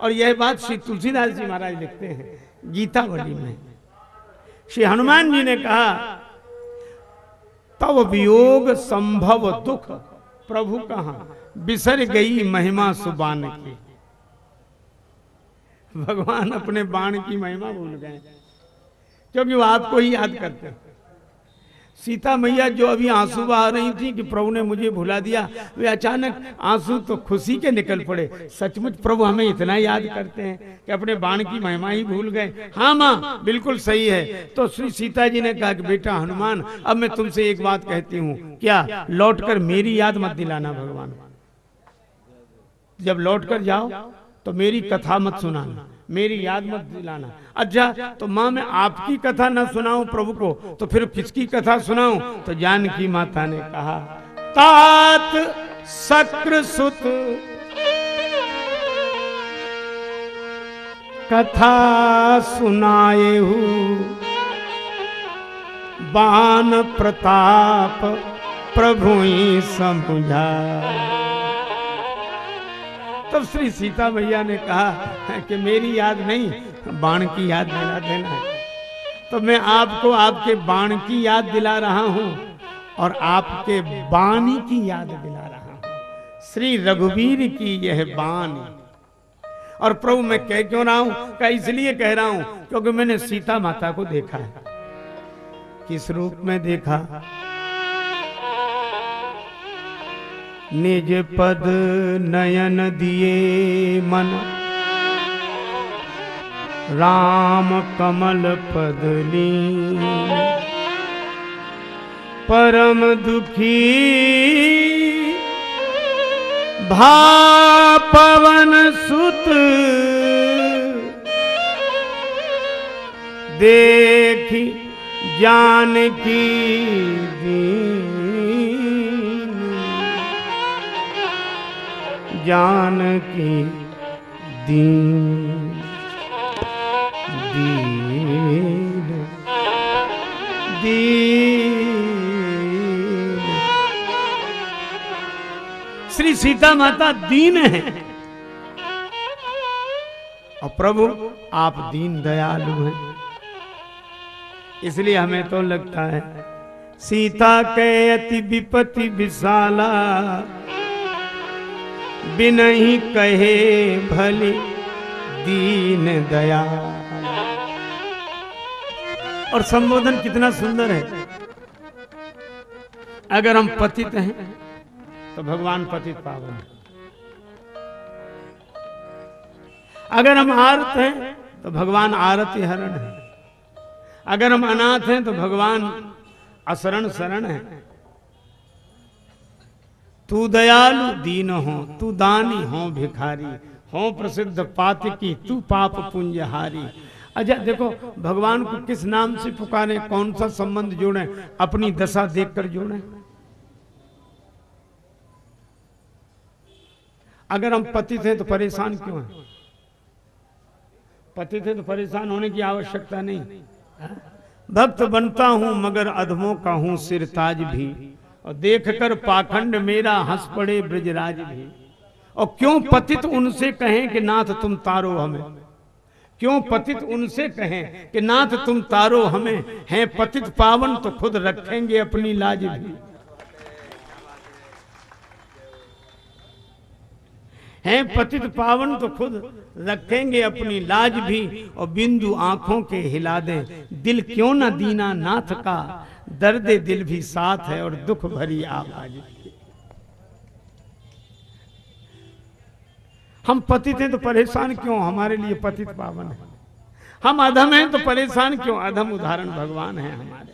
और यह बात श्री तुलसीदास जी महाराज लिखते हैं गीतावली में। श्री हनुमान जी ने कहा तब वियोग संभव दुख, प्रभु कहा? बिसर गई महिमा सुबान की। भगवान अपने बाण की महिमा भूल गए, क्योंकि वो आपको ही याद करते हैं। सीता मैया जो अभी आँसू बहा रही थी कि प्रभु ने मुझे भुला दिया, वे अचानक आँसू तो खुशी के निकल पड़े। सचमुच प्रभु हमें इतना याद करते हैं कि अपने बाण की महिमा ही भूल गए। हाँ माँ, बिल्कुल सही है। तो श्री सीता जी ने कहा कि बेटा हनुमान, अब मैं तुमसे एक बात कहती हूँ। क्या लौट कर मेरी याद मत दिलाना भगवान। जब लौट कर जाओ तो मेरी कथा मत सुनाना। मेरी याद मत दिलाना। अच्छा तो माँ, मैं आपकी कथा न सुनाऊं प्रभु को तो फिर किसकी कथा सुनाऊं? तो जानकी माता ने कहा, तात सक्र सुत कथा सुनाए बान प्रताप प्रभु ही समझा। तब श्री सीता मैया ने कहा कि मेरी याद नहीं, बाण की याद दिला देना। है तो मैं आपको आपके बाण की याद दिला रहा हूँ और आपके बाणी की याद दिला रहा हूँ। श्री रघुवीर की यह बाणी। और प्रभु, मैं कह क्यों रहा हूँ? का इसलिए कह रहा हूँ क्योंकि मैंने सीता माता को देखा है। किस रूप में देखा? निज पद नयन दिए मन। राम कमल पद ली परम दुखी। भा पवन सुत। देखी जान की दीन। जान की दीन। दीन। दीन। श्री सीता माता दीन है। और प्रभु, आप दीन दयालु हैं। इसलिए हमें तो लगता है, सीता के अति विपति विशाला, बिना ही कहे भली दीन दया और संबोधन कितना सुंदर है। अगर हम पतित हैं तो भगवान पतित पावन है। अगर हम आरत हैं तो भगवान आरती हरण है। अगर हम अनाथ हैं तो भगवान असरण शरण है। तू दयालु दीन हो, तू दानी हो भिखारी, हो प्रसिद्ध पातकी, तू पाप पुंजहारी। अच्छा देखो, भगवान को किस नाम से पुकारे, कौन सा संबंध जोड़े, अपनी दशा देखकर जोड़े। अगर हम पतित हैं तो परेशान क्यों हैं? पतित हैं तो परेशान होने की आवश्यकता नहीं। हाँ? भक्त बनता हूँ, मगर अधमों का हूँ सिरताज भी। और देखकर पाखंड मेरा हंस पड़े ब्रजराज भी। और क्यों पतित उनसे कहें कि नाथ तुम तारो हमें? क्यों पतित उनसे कहें कि नाथ तुम तारो हमें, हैं पतित पावन तो खुद रखेंगे अपनी लाज भी। हैं पतित पावन तो खुद रखेंगे अपनी लाज भी और बिंदु आँखों के हिला दें। दिल क्यों ना दीना नाथ का? दर्द दिल भी साथ है और दुख भरी आवाज़। भी। हम पतित हैं तो परेशान क्यों? हमारे लिए पतित पावन है। हम अधम हैं तो परेशान क्यों? अधम उदाहरण भगवान है हमारे।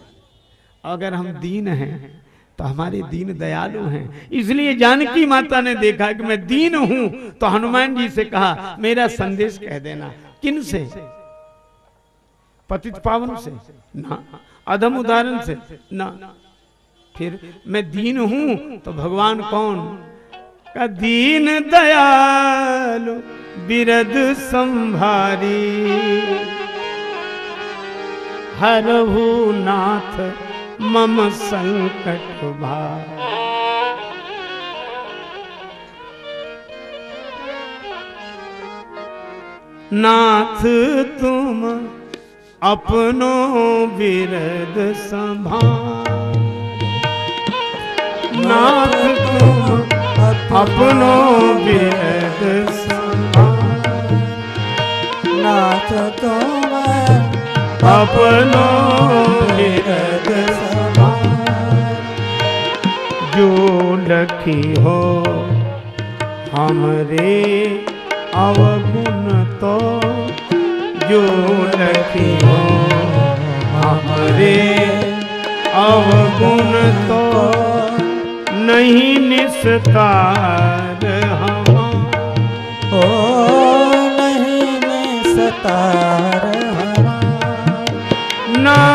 अगर हम दीन हैं तो हमारे दीन दयालु हैं। इसलिए जानकी माता ने देखा कि मैं दीन हूँ तो हनुमान जी से कहा, मेरा संदेश कह देना, किन से? पतित पावन से? ना। अधम उदाहरण से? ना। फिर मैं दीन हूँ तो भगवान कौन? का दीन दयालु बिरद संभारी। हरहु नाथ मम संकट भार। नाथ तुम अपनो बिरद संभार। नाथ तुम अपनो संभार नाथ तुम अपनो बिरद जो लखी हो हमरे अवगुण तो जो लखी हो हमरे अवगुण तो नहीं निस्तार हम। ओ नहीं निस्तार नाथ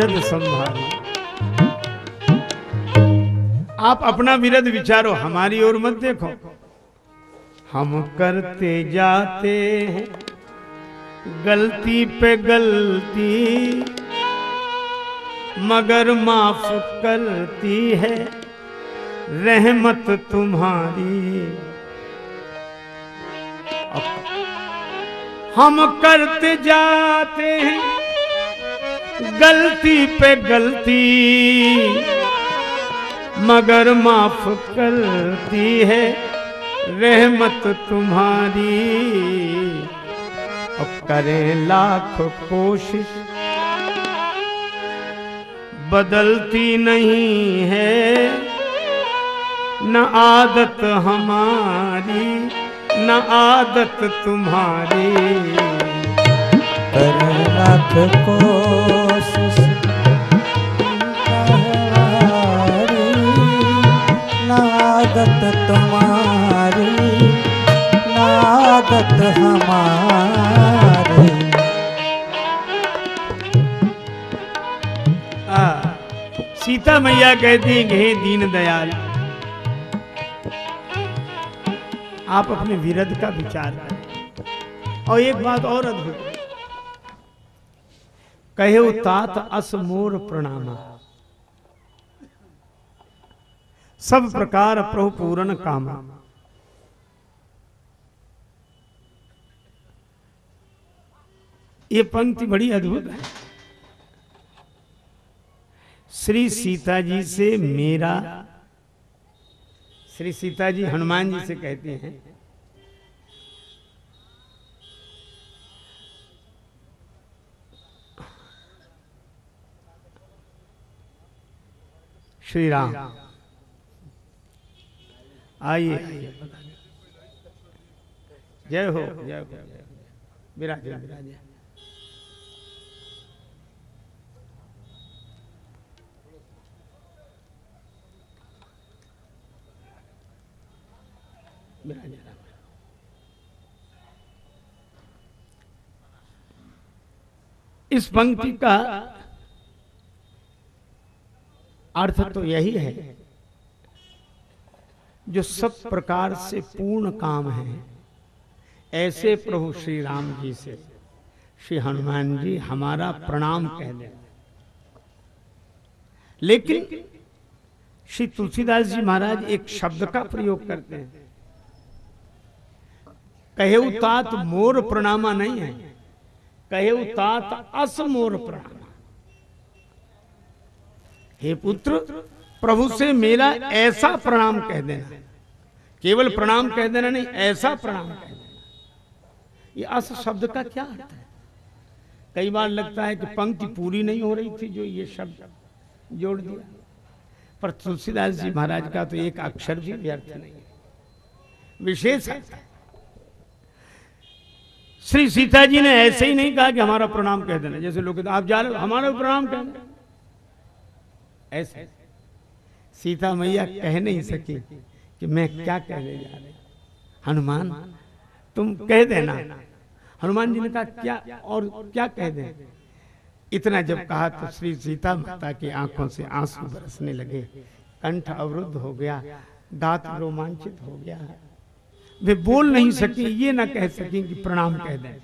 विरद संभालो। आप अपना विरद विचारो, हमारी ओर मत देखो। हम करते जाते हैं, गलती पे गलती, मगर माफ़ करती है रहमत तुम्हारी। हम करते जाते हैं गलती पे गलती, मगर माफ़ करती है रहमत तुम्हारी। अब करें लाख कोशिश, बदलती नहीं है, न आदत हमारी, न आदत तुम्हारी। कर तुम्हारी हमारी। आ, सीता मैया कहती हैं हे दीन दयाल आप अपने विरध का विचार करें। और एक बात और अद्भुत कहे तात अस मोर प्रणामा। सब प्रकार प्रभु पूर्ण कामा। ये पंक्ति बड़ी अद्भुत है। श्री सीता जी से मेरा, श्री सीता जी हनुमान जी से कहते हैं श्री राम आइए। जय हो। जय हो विराजे विराजे इस पंक्ति का अर्थ तो यही है जो सब प्रकार से पूर्ण काम है। ऐसे प्रभु श्री राम जी से। श्री हनुमान जी हमारा प्रणाम कह दें। लेकिन श्री तुलसीदास जी महाराज एक शब्द का प्रयोग करते हैं। कहे तात मोर प्रणामा नहीं है। कहे तात अस मोर प्रणामा। हे पुत्र, प्रभु से मेरा ऐसा प्रणाम कह देना। केवल प्रणाम कह देना नहीं, ऐसा प्रणाम कह देना। ये अस शब्द का क्या अर्थ है? कई बार लगता है कि पंक्ति पूरी नहीं हो रही थी जो ये शब्द जोड़ दिया। पर तुलसीदास जी महाराज का तो एक अक्षर भी व्यर्थ नहीं है। विशेष श्री सीता जी ने ऐसे ही नहीं कहा कि हमारा प्रणाम कह देना। जैसे लोग आप जा रहे हो, हमारा प्रणाम कह देना। ऐसे। सीता मैया कह नहीं सकी कि मैं क्या कहने जा रही। हनुमान तुम कह देना। हनुमान जी ने कहा क्या और क्या कह दें? इतना जब कहा तो श्री सीता माता की आँखों से आँसू बरसने लगे। कंठ अवरुद्ध हो गया दांत रोमांचित हो गया। वे बोल नहीं सकी ये ना कह सकी कि प्रणाम कह दें।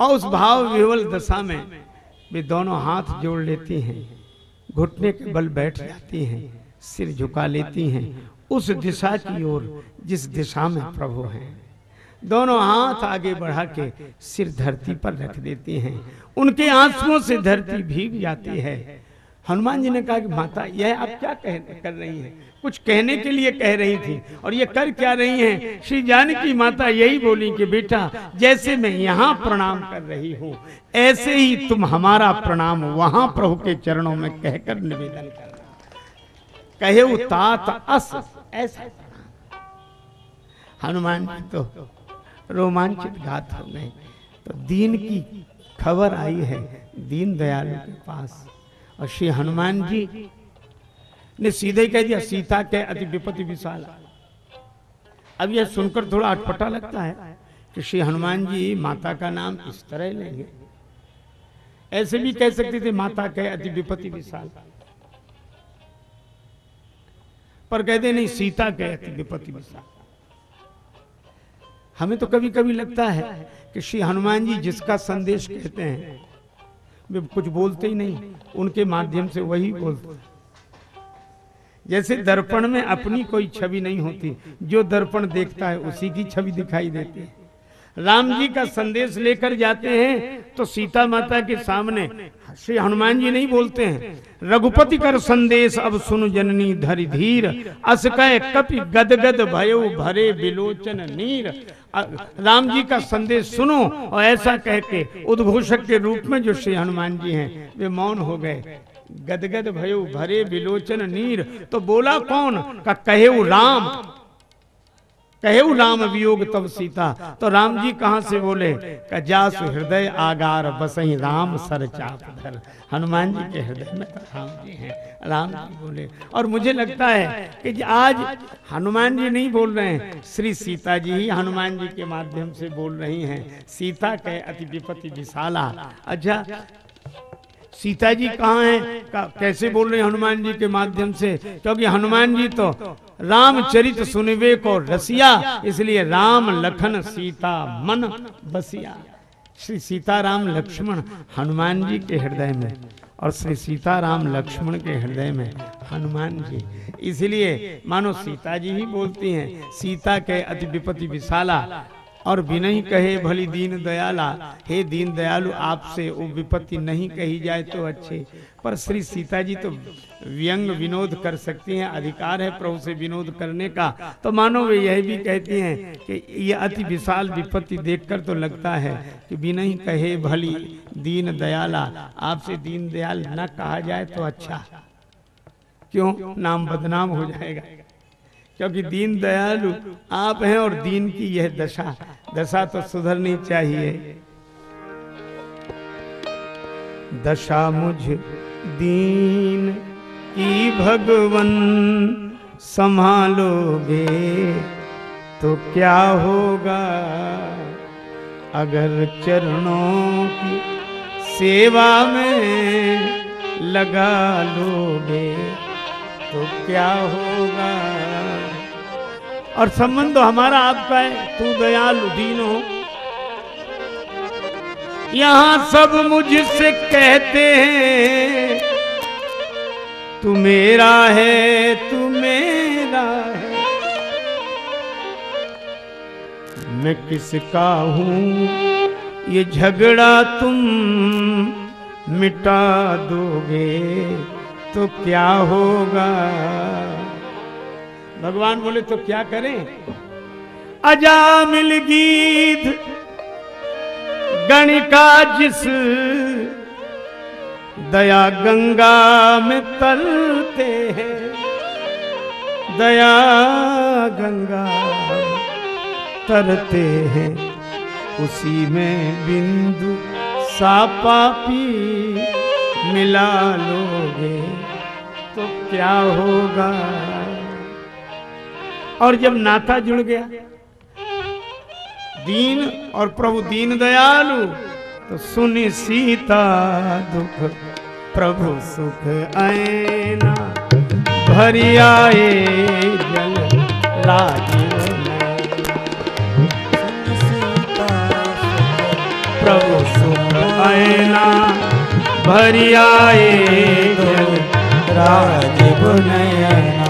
और उस भाव विवल दशा में वे दोनों हाथ जोड़ लेती हैं। घुटने के बल बैठ जाती हैं, सिर झुका लेती हैं। उस दिशा की ओर, जिस दिशा में प्रभु हैं। दोनों हाथ आगे बढ़ा के सिर धरती पर रख देती हैं। उनके आंसुओं से धरती भीग जाती है। हनुमान जी ने कहा कि माता, यह आप क्या कह, कर रही हैं? कुछ कहने के लिए कह रही थी, और ये कर क्या रही हैं? श्री जानकी माता यही बोली कि बेटा, जैसे मैं यहाँ प्रणाम कर रही हूँ, ऐसे ही तुम हमारा प्रणाम वहाँ प्रभु के चरणों में कहकर निवेदन करना कहे तात अस, ऐसा हनुमान जी तो रोमांचित घात हो गए। तो दीन की खबर आई है, दीन दयालु के पास। और श्री हनुमान जी ने सीधे कह दिया, सीता के अति विपत्ति विशाल अब यह सुनकर थोड़ा अटपटा लगता है कि श्री हनुमान जी माता का नाम इस तरह लेंगे। ऐसे भी कह सकते थे, माता के अति विपत्ति विशाल। पर कहते नहीं, सीता के अति विपत्ति विशाल। हमें तो कभी कभी लगता है कि श्री हनुमान जी जिसका संदेश कहते हैं वे कुछ बोलते ही नहीं, उनके माध्यम से वही बोलते। जैसे दर्पण में अपनी कोई छवि नहीं होती, जो दर्पण देखता है, उसी की छवि दिखाई देती है। राम जी का संदेश लेकर जाते हैं तो सीता माता के सामने श्री हनुमान जी नहीं बोलते हैं। रघुपति कर संदेश, अब सुन जननी धरि धीर। अस कह कपि गद गद भयो, भरे बिलोचन नीर। राम जी का संदेश सुनो, और ऐसा कह के उद्घोषक के रूप में जो श्री हनुमान जी हैं, वे मौन हो गए। गदगद भयो, भरे बिलोचन नीर। तो बोला कौन? का कहे राम। कहे राम वियोग तब सीता। तो राम जी कहाँ से बोले? का जासु हृदय आगार बसही राम सर चाप धर। हनुमान जी के हृदय में तो राम जी हैं। राम जी बोले, और मुझे लगता है कि आज हनुमान जी नहीं बोल रहे हैं, श्री सीता जी ही हनुमान जी के माध्यम से बोल रही हैं। सीता के अति विपत्ति विशाला। अच्छा सीता जी कहाँ हैं? कैसे बोल रहे हनुमान जी के माध्यम से? क्योंकि हनुमान जी तो रामचरित सुनवे को रसिया, इसलिए राम लखन सीता मन बसिया। श्री सीताराम लक्ष्मण हनुमान जी के हृदय में और श्री सीताराम लक्ष्मण के हृदय में हनुमान जी। इसलिए मानो सीता जी ही बोलती हैं, सीता के अति विपति विशाला और विनय कहे, भली दीन दयाला, हे दीन दयालु, आपसे वो विपत्ति नहीं कही जाए तो अच्छे। पर श्री सीता जी तो व्यंग विनोद कर सकती हैं, अधिकार है प्रभु से विनोद करने का। तो मानो वे यह भी कहती हैं कि ये अति विशाल विपत्ति देखकर तो लगता है कि विनय कहे, भली दीन दयाला, आपसे दीन दयाल न कहा जाए तो अच्छा। क्यों? नाम बदनाम हो जाएगा। क्योंकि दीन दयालु आप हैं और दीन की यह दशा। दशा तो सुधरनी चाहिए। दशा मुझ दीन की भगवन संभालोगे तो क्या होगा? अगर चरणों की सेवा में लगा लोगे तो क्या होगा? और संबंध तो हमारा आपका है, तू दयालु दीन हो। यहाँ सब मुझसे कहते हैं, तू मेरा है, तू मेरा है। मैं किसका हूँ? ये झगड़ा तुम मिटा दोगे तो क्या होगा? भगवान बोले तो क्या करें? अजामिल गीत गणिका जिस दया गंगा में तरते हैं। दया गंगा तरते हैं। उसी में बिंदु सा पापी मिला लोगे तो क्या होगा? और जब नाता जुड़ गया, दीन और प्रभु दीन दयालु तो सुनि सीता दुख, प्रभु सुख ऐना भरी आए जल राजीव प्रभु सुख ऐना भरी आए जल राजीव नयना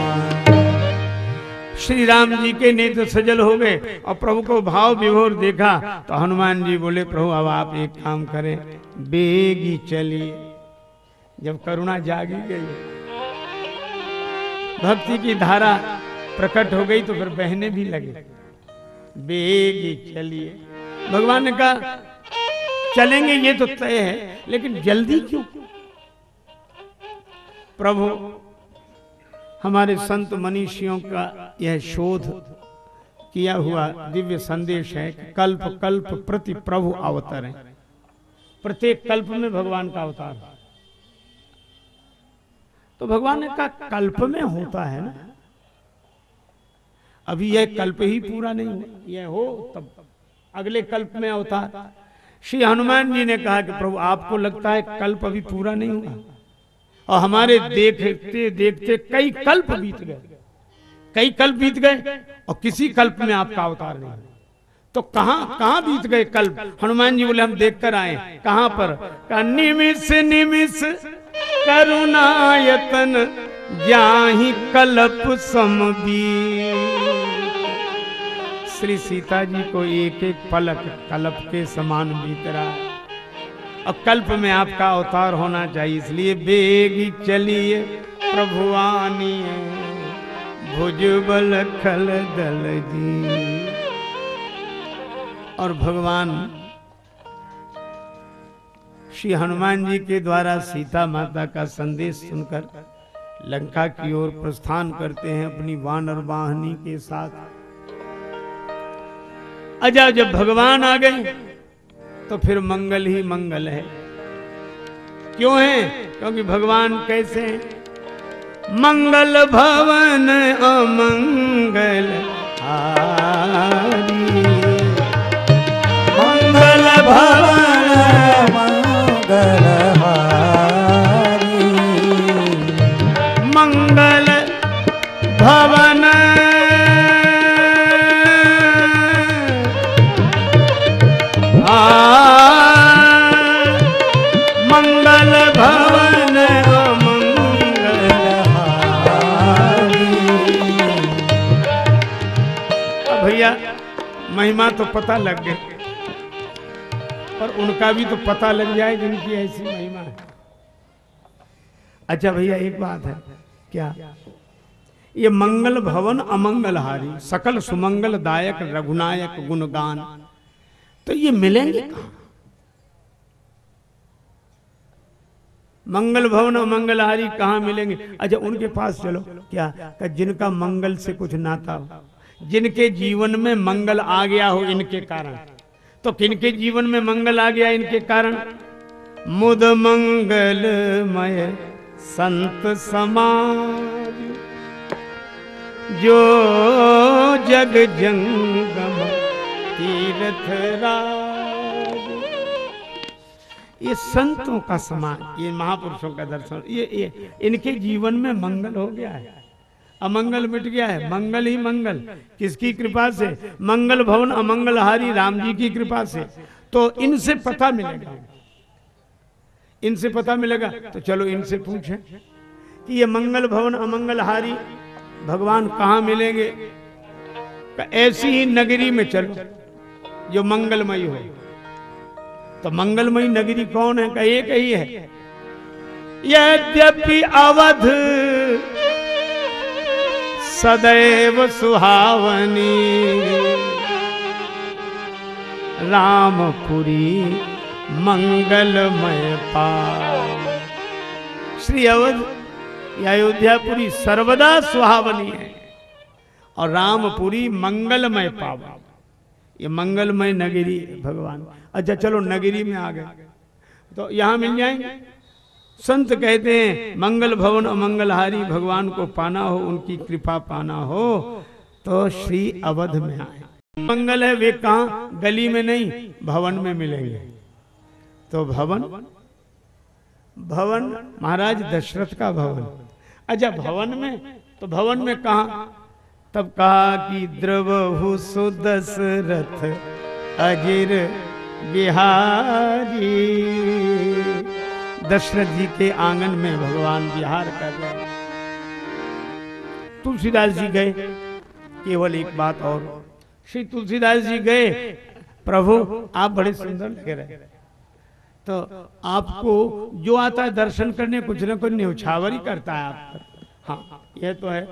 श्री राम जी के नेत्र सजल हो गए और प्रभु को भाव विभोर देखा तो हनुमान जी बोले, प्रभु, अब आप एक काम करें, बेगी चलिए। जब करुणा जागी गई, भक्ति की धारा प्रकट हो गई तो फिर बहने भी लगे, बेगी चलिए। भगवान ने कहा, चलेंगे, ये तो तय है, लेकिन जल्दी क्यों? प्रभु हमारे संत मनीषियों का यह शोध किया हुआ दिव्य संदेश है कि कल्प कल्प प्रति प्रभु अवतर है। प्रत्येक कल्प में भगवान का अवतार है। तो भगवान कहा कल्प में होता है ना? अभी यह कल्प ही पूरा नहीं यह हो, तब अगले कल्प में अवतार। श्री हनुमान जी ने कहा कि प्रभु, आपको लगता है कल्प अभी पूरा नहीं हुआ? और हमारे देखते देखते कई कल्प बीत गए। कई कल्प बीत गए और किसी कल्प में आपका अवतार नहीं। तो कहाँ कहाँ बीत गए कल्प? हनुमान जी बोले, हम देख कर आए कहाँ पर? निमिष निमिष, करुणायतन जाही कल्प समबी श्री सीता जी को एक एक पलक कल्प के समान बीत रहा। है और कल्प में आपका अवतार होना चाहिए। इसलिए बेगी चलिए प्रभुआनी भुजबल खल दल जी। और भगवान, श्री हनुमान जी के द्वारा सीता माता का संदेश सुनकर लंका की ओर प्रस्थान करते हैं अपनी वानर वाहनी के साथ। अजा जब भगवान आ गए। तो फिर मंगल ही मंगल है। क्यों है? क्योंकि भगवान कैसे हैं? मंगल भवन अमंगल हारी मंगल भवन महिमा तो पता लग गई। पर उनका भी तो पता लग जाए जिनकी ऐसी महिमा है। अच्छा भैया, एक बात है। क्या? ये मंगल भवन अमंगलहारी, सकल सुमंगल दायक, रघुनायक गुणगान। तो ये मिलेंगे कहा? मंगल भवन और मंगलहारी कहाँ मिलेंगे? अच्छा उनके पास चलो। क्या? जिनका मंगल से कुछ नाता हो। जिनके जीवन में मंगल आ गया हो इनके कारण। तो किनके जीवन में मंगल आ गया इनके कारण? मुद मंगलमय संत समाज जो जग जंगम तीर्थ राज। ये संतों का समाज ये महापुरुषों का दर्शन ये, ये इनके जीवन में मंगल हो गया है। अमंगल मिट गया है। मंगल ही मंगल। किसकी कृपा से? मंगल भवन अमंगलहारी राम जी की कृपा से। तो इनसे पता मिलेगा। इनसे पता मिलेगा। तो चलो इनसे पूछे कि ये मंगल भवन अमंगलहारी भगवान कहाँ मिलेंगे? ऐसी ही नगरी में चलो जो मंगलमयी हो। तो मंगलमयी नगरी कौन है? का एक ही है यद्यपि अवध सदैव सुहावनी। रामपुरी मंगलमय पाव श्री अवध अयोध्यापुरी सर्वदा सुहावनी है और रामपुरी मंगलमय पावा ये मंगलमय नगरी भगवान। अच्छा चलो नगरी में आ गए। तो यहाँ मिल जाएँगे? संत कहते हैं, मंगल भवन मंगलहारी भगवान को पाना हो, उनकी कृपा पाना हो तो श्री अवध में आए। मंगल है, वे कहा? गली में नहीं, भवन में मिलेंगे। तो भवन? भवन, महाराज, दशरथ का भवन। अच्छा भवन में? तो भवन में कहा? तब कहा कि, द्रवहु सुदशरथ अजिर बिहारी। दशरथ जी के आँगन में भगवान विहार कर रहे तुलसीदास जी गए। केवल एक बात और, श्री तुलसीदास जी गए। प्रभु, आप बड़े सुंदर लग रहे तो आपको जो आता है दर्शन करने, कुछ ना कुछ न्यौछावर ही करता है आप। हाँ यह तो है।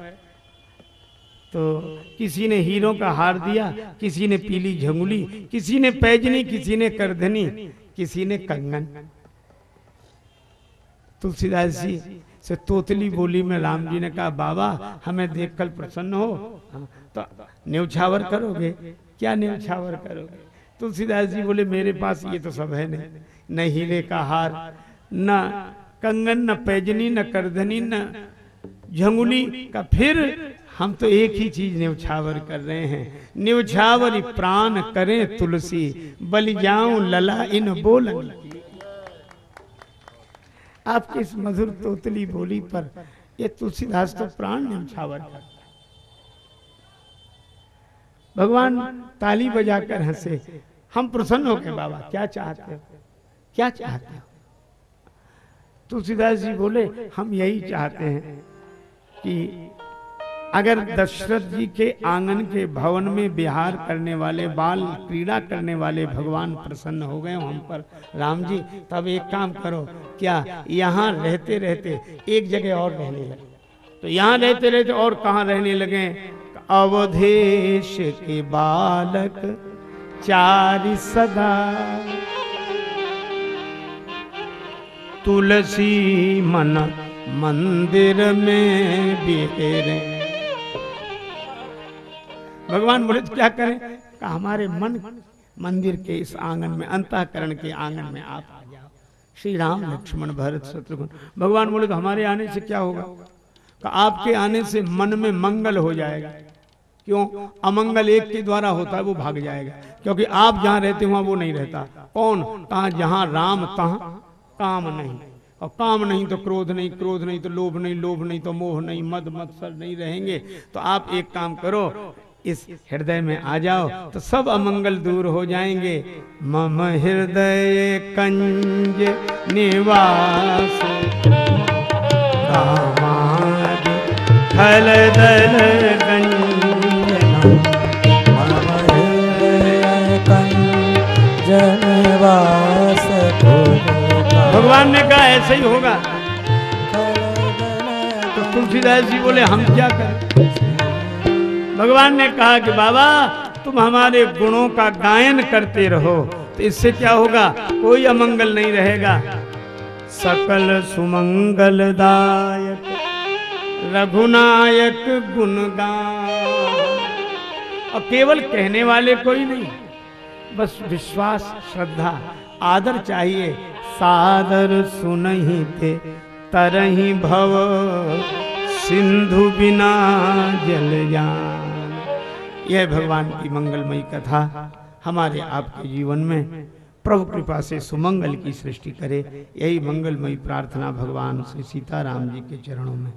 तो किसी ने हीरों का हार दिया, किसी ने पीली झंगुली, किसी ने पैजनी, किसी ने करधनी, किसी ने कंगन। तुलसीदास जी से तोतली बोली में राम जी ने कहा बाबा हमें देखकर प्रसन्न हो। तो न्यौछावर करोगे? क्या न्यौछावर करोगे? तुलसीदास जी बोले मेरे पास ये तो सब है नहीं। न हीरे का हार न कंगन न पैजनी न करधनी न झंगुली का फिर हम तो एक ही चीज़ न्यौछावर कर रहे हैं। न्यौछावर प्राण करें तुलसी बलि जाऊँ लला इन बोलन। आपकी इस मधुर तोतली बोली पर ये तुलसीदास तो प्राण न्यौछावर भगवान ताली बजाकर हंसे, हम प्रसन्न हो गए बाबा, क्या चाहते हो? क्या चाहते हो? तुलसीदास जी बोले, हम यही चाहते हैं कि अगर दशरथ जी के आँगन के भवन में बिहार करने वाले बाल क्रीड़ा करने वाले भगवान प्रसन्न हो गए हम पर, राम जी, तब एक काम करो, क्या यहाँ रहते रहते एक जगह और रहने लगे? तो यहाँ रहते रहते और कहाँ रहने लगे? अवधेश के बालक चारि सदा। तुलसी मन मंदिर में बिहेरे भगवान बोले तो क्या करें? का हमारे मन मंदिर के इस आँगन में, अंतःकरण के आँगन में आप आ जाओ। श्री राम लक्ष्मण भरत शत्रुघ्न। भगवान बोले तो हमारे आने से क्या होगा? का आपके आने से मन में मंगल हो जाएगा। क्यों? अमंगल एक के द्वारा होता है, वो भाग जाएगा। क्योंकि आप जहाँ रहते वहाँ वो नहीं रहता। कौन? कहा, जहाँ राम, तहाँ काम नहीं। और काम नहीं तो क्रोध नहीं क्रोध नहीं तो लोभ नहीं लोभ नहीं तो मोह नहीं, मद, मत्सर नहीं रहेंगे। तो आप एक काम करो इस हृदय में आ जाओ तो सब अमंगल दूर हो जाएँगे। मम हृदय कंज निवास। भगवान ने कहा, ऐसे ही होगा। तो तुलसीदास जी बोले, हम क्या करें? भगवान ने कहा कि बाबा, तुम हमारे गुणों का गायन करते रहो तो इससे क्या होगा? कोई अमंगल नहीं रहेगा। सकल सुमंगलदायक, रघुनायक गुणगान। और केवल कहने वाले कोई नहीं, बस विश्वास, श्रद्धा, आदर चाहिए। सादर सुनही थे तरही भव। सिंधु बिना जल जान। यह भगवान की मंगलमयी कथा हमारे आपके जीवन में प्रभु कृपा से सुमंगल की सृष्टि करे, यही मंगलमयी प्रार्थना भगवान श्री सीताराम जी के चरणों में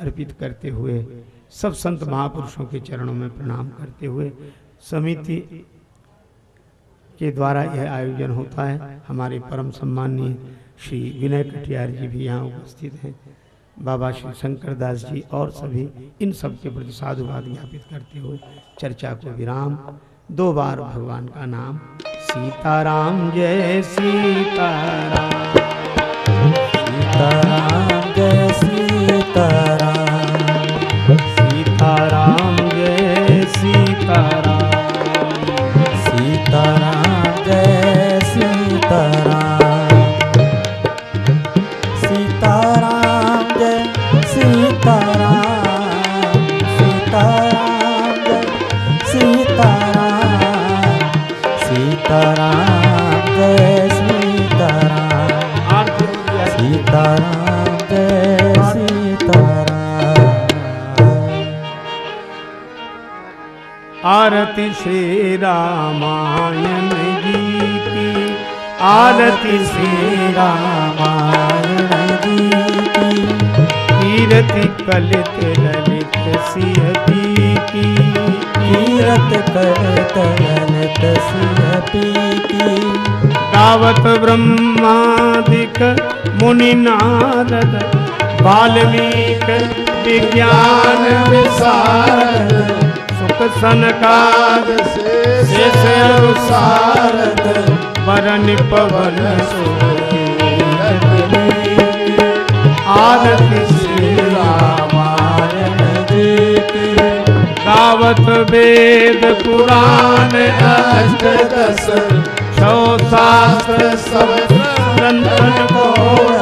अर्पित करते हुए, सब संत महापुरुषों के चरणों में प्रणाम करते हुए, समिति के द्वारा यह आयोजन होता है। हमारे परम सम्माननीय श्री विनय कटियार जी भी यहाँ उपस्थित हैं। बाबा श्री शंकर दास जी और सभी इन सब के प्रति साधुवाद ज्ञापित करते हुए चर्चा को विराम। दो बार भगवान का नाम सीताराम। जय सीताराम। सीताराम, जय सीताराम। आरती श्री रामायण गीति। आरती श्री रामायण गीति। कीरति कलित ललित सिय की कीरत करत ललित पी की गावत ब्रह्मादिक मुनि नारद, वाल्मीक विज्ञान विशारद सुख सनकाद शेष अनुसारद। वरण पवन आरती गावत वेद पुराण अष्ट दस सौ शास्त्र सब ग्रंथन को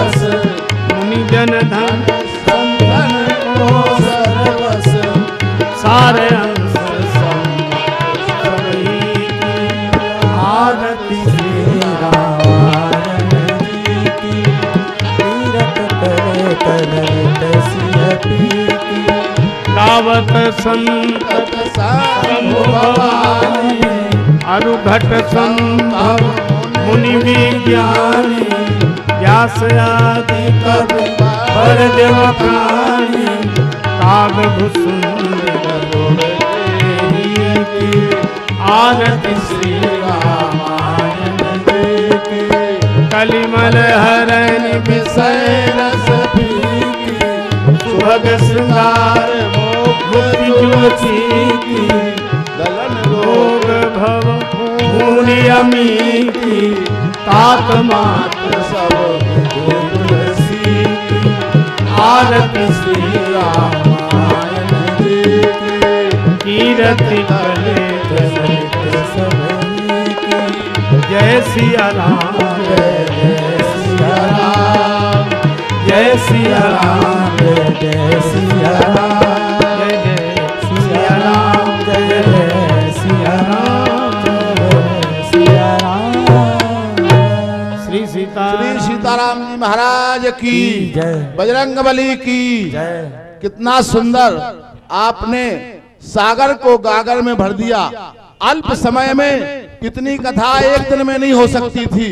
संतत भवानी अरुघट संभव मुनि विज्ञानी, व्यास आदि पर देव प्राणी काग आरती श्री कलिमल हरण विषय रस सुभग श्रृंगार मुक्ति ज्योति की। दलन रोग भव की। तात मात्र सब तुलसी आरती श्री रामायण जी कीरति कले जय सिया राम। जय सिया राम। जय सिया राम। जय सिया राम। सीताराम जी महाराज की बजरंग बली की। कितना सुंदर आपने सागर को गागर में भर दिया। अल्प समय में कितनी कथा एक दिन में नहीं हो सकती थी।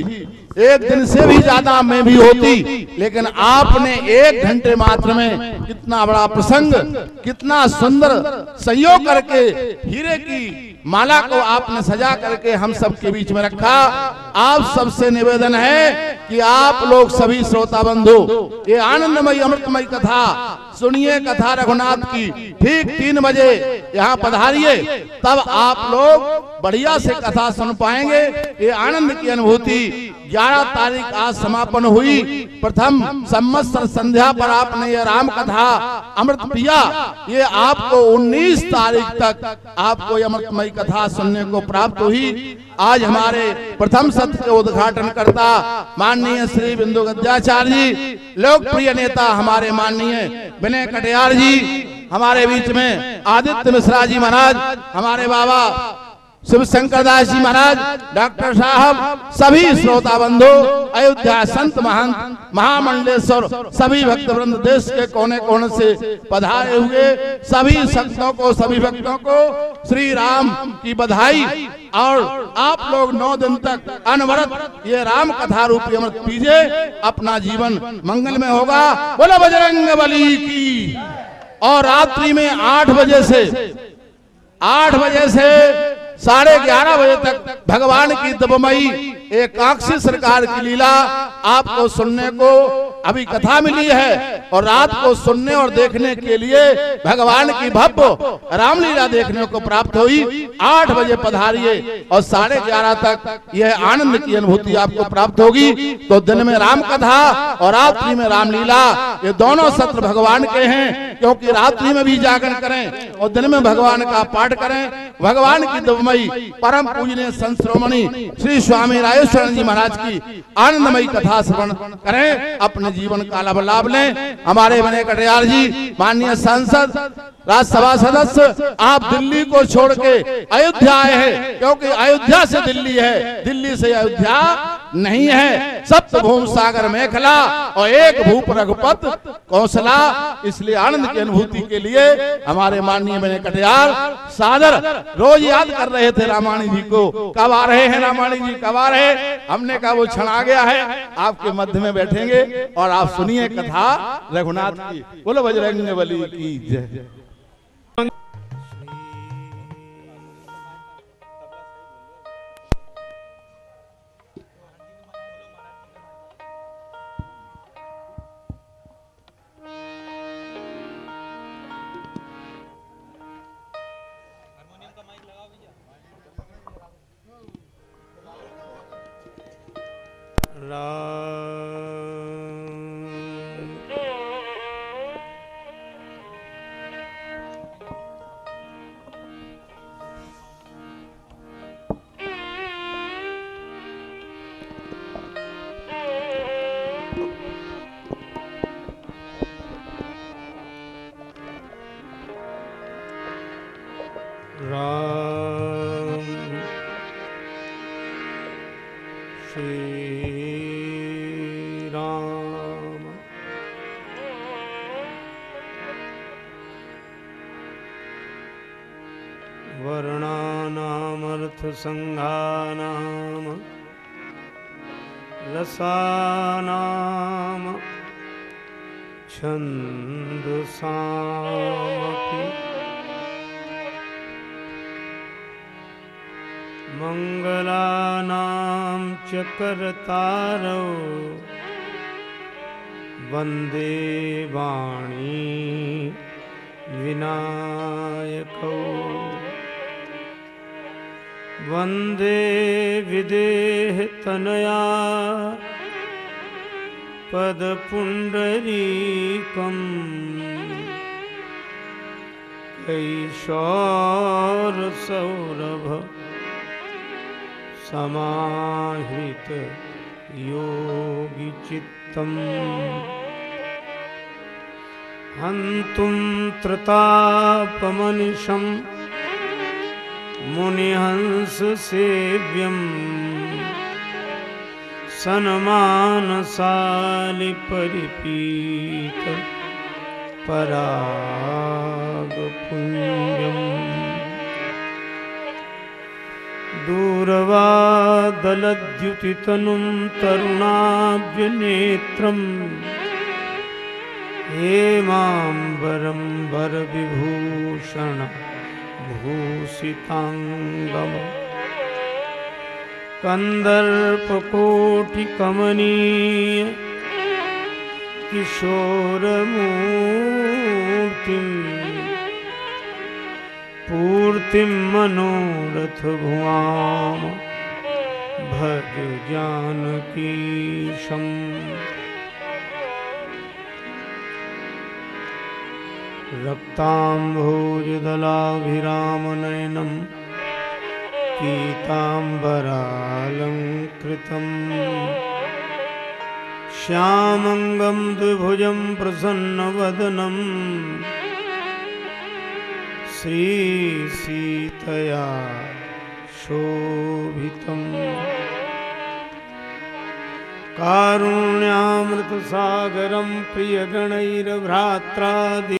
एक दिन से भी ज़्यादा में भी होती। लेकिन आपने एक घंटे मात्र में कितना बड़ा प्रसंग कितना सुंदर संयोग करके हीरे की माला को आपने सजा करके हम सब के बीच में रखा। आप सबसे निवेदन है कि आप लोग सभी श्रोता बंधु ये आनंदमय अमृतमयी कथा सुनिए कथा रघुनाथ की। ठीक तीन बजे यहाँ पधारिए तब आप लोग बढ़िया से कथा सुन पाएँगे। ये आनंद की अनुभूति। 11 तारीख आज समापन हुई। प्रथम संवत्सर संध्या पर आपने ये राम कथा अमृत पिया। ये आपको 19 तारीख तक आपको अमृतमयी कथा सुनने को प्राप्त हुई। आज हमारे प्रथम सत्र के उद्घाटन करता माननीय श्री बिंदु गद्याचार्य जी। लोकप्रिय नेता हमारे माननीय विनय कटियार जी हमारे बीच में आदित्य मिश्रा जी महाराज हमारे बाबा शिव शंकर दास जी महाराज, डॉक्टर साहब, सभी श्रोता बंधु, अयोध्या संत महंत, महामंडलेश्वर, सभी भक्त वृंद देश के कोने कोने से पधारे हुए सभी संतों को, सभी भक्तों को श्री राम की बधाई और आप लोग नौ दिन तक अनवरत ये राम कथा रूपी अमृत पीजिए, अपना जीवन मंगल में होगा। बोला बजरंग बली की। और रात्रि में आठ बजे से, आठ बजे से साढ़े ग्यारह बजे तक भगवान की दबमई। एकाक्षी सरकार की लीला आपको सुनने को अभी कथा मिली है और रात को सुनने और देखने के लिए भगवान की भव्य रामलीला देखने को प्राप्त हुई आठ बजे पधारिए और साढ़े ग्यारह तक यह आनंद की अनुभूति आपको प्राप्त होगी। तो दिन में राम कथा और रात्रि में रामलीला ये दोनों सत्र भगवान के हैं क्योंकि रात्रि में भी जागरण करें और दिन में भगवान का पाठ करें। भगवान की दबमई परम पूजनीय संश्रोमणी श्री स्वामी राजेश्वर जी महाराज की आनंदमयी कथा श्रवण करें, अपने जीवन का लाभ लाभ लें। हमारे बने कटियार जी, माननीय सांसद, राज्यसभा सदस्य, आप दिल्ली को छोड़ के अयोध्या आए हैं, क्योंकि अयोध्या से दिल्ली है। दिल्ली से अयोध्या नहीं है। सप्तभूम सागर मेखला और एक भूप रघुपत कौशला इसलिए आनंद की अनुभूति के लिए हमारे माननीय बने कटियार सादर रोज याद कर रहे थे रामाणी जी को। कब आ रहे हैं रामाणी जी? कब आ रहे हैं, हमने कहा वो क्षण आ गया है, आपके मध्य में बैठेंगे और आप सुनिए कथा रघुनाथ की। बोलो बजरंग बली की जय। राम वर्णानामर्थसङ्घानाम रसानाम छन्दसामपि। मङ्गलानां च कर्तारौ वंदे वाणी विनायकौ। वंदे विदेहतनया। पदपुण्डरीकम्। कैशोरसौरभ समाहित योगिचित्तम्। हन्तुं त्रतापमनिशम्। मुनिहंससेव्यम् सन्मानसालिपरिपीत परागपुञ्जम्। दूरवादलद्युतितनुं तरुणाब्जनेत्रम् हेमाम्बरं वरविभूषण। भूषिताङ्गम्। कन्दर्पकोटिकमनीय किशोरमूर्तिम् पूर्तिं मनोरथभुवां भज जानकीशम् रक्ताम्भोजदलाभिरामनयनं पीताम्बरालङ्कृतम् श्यामङ्गं द्विभुजं प्रसन्नवदनं श्रीसीतया शोभितम् कारुण्यामृतसागरं प्रियगणैर्भ्रात्रादि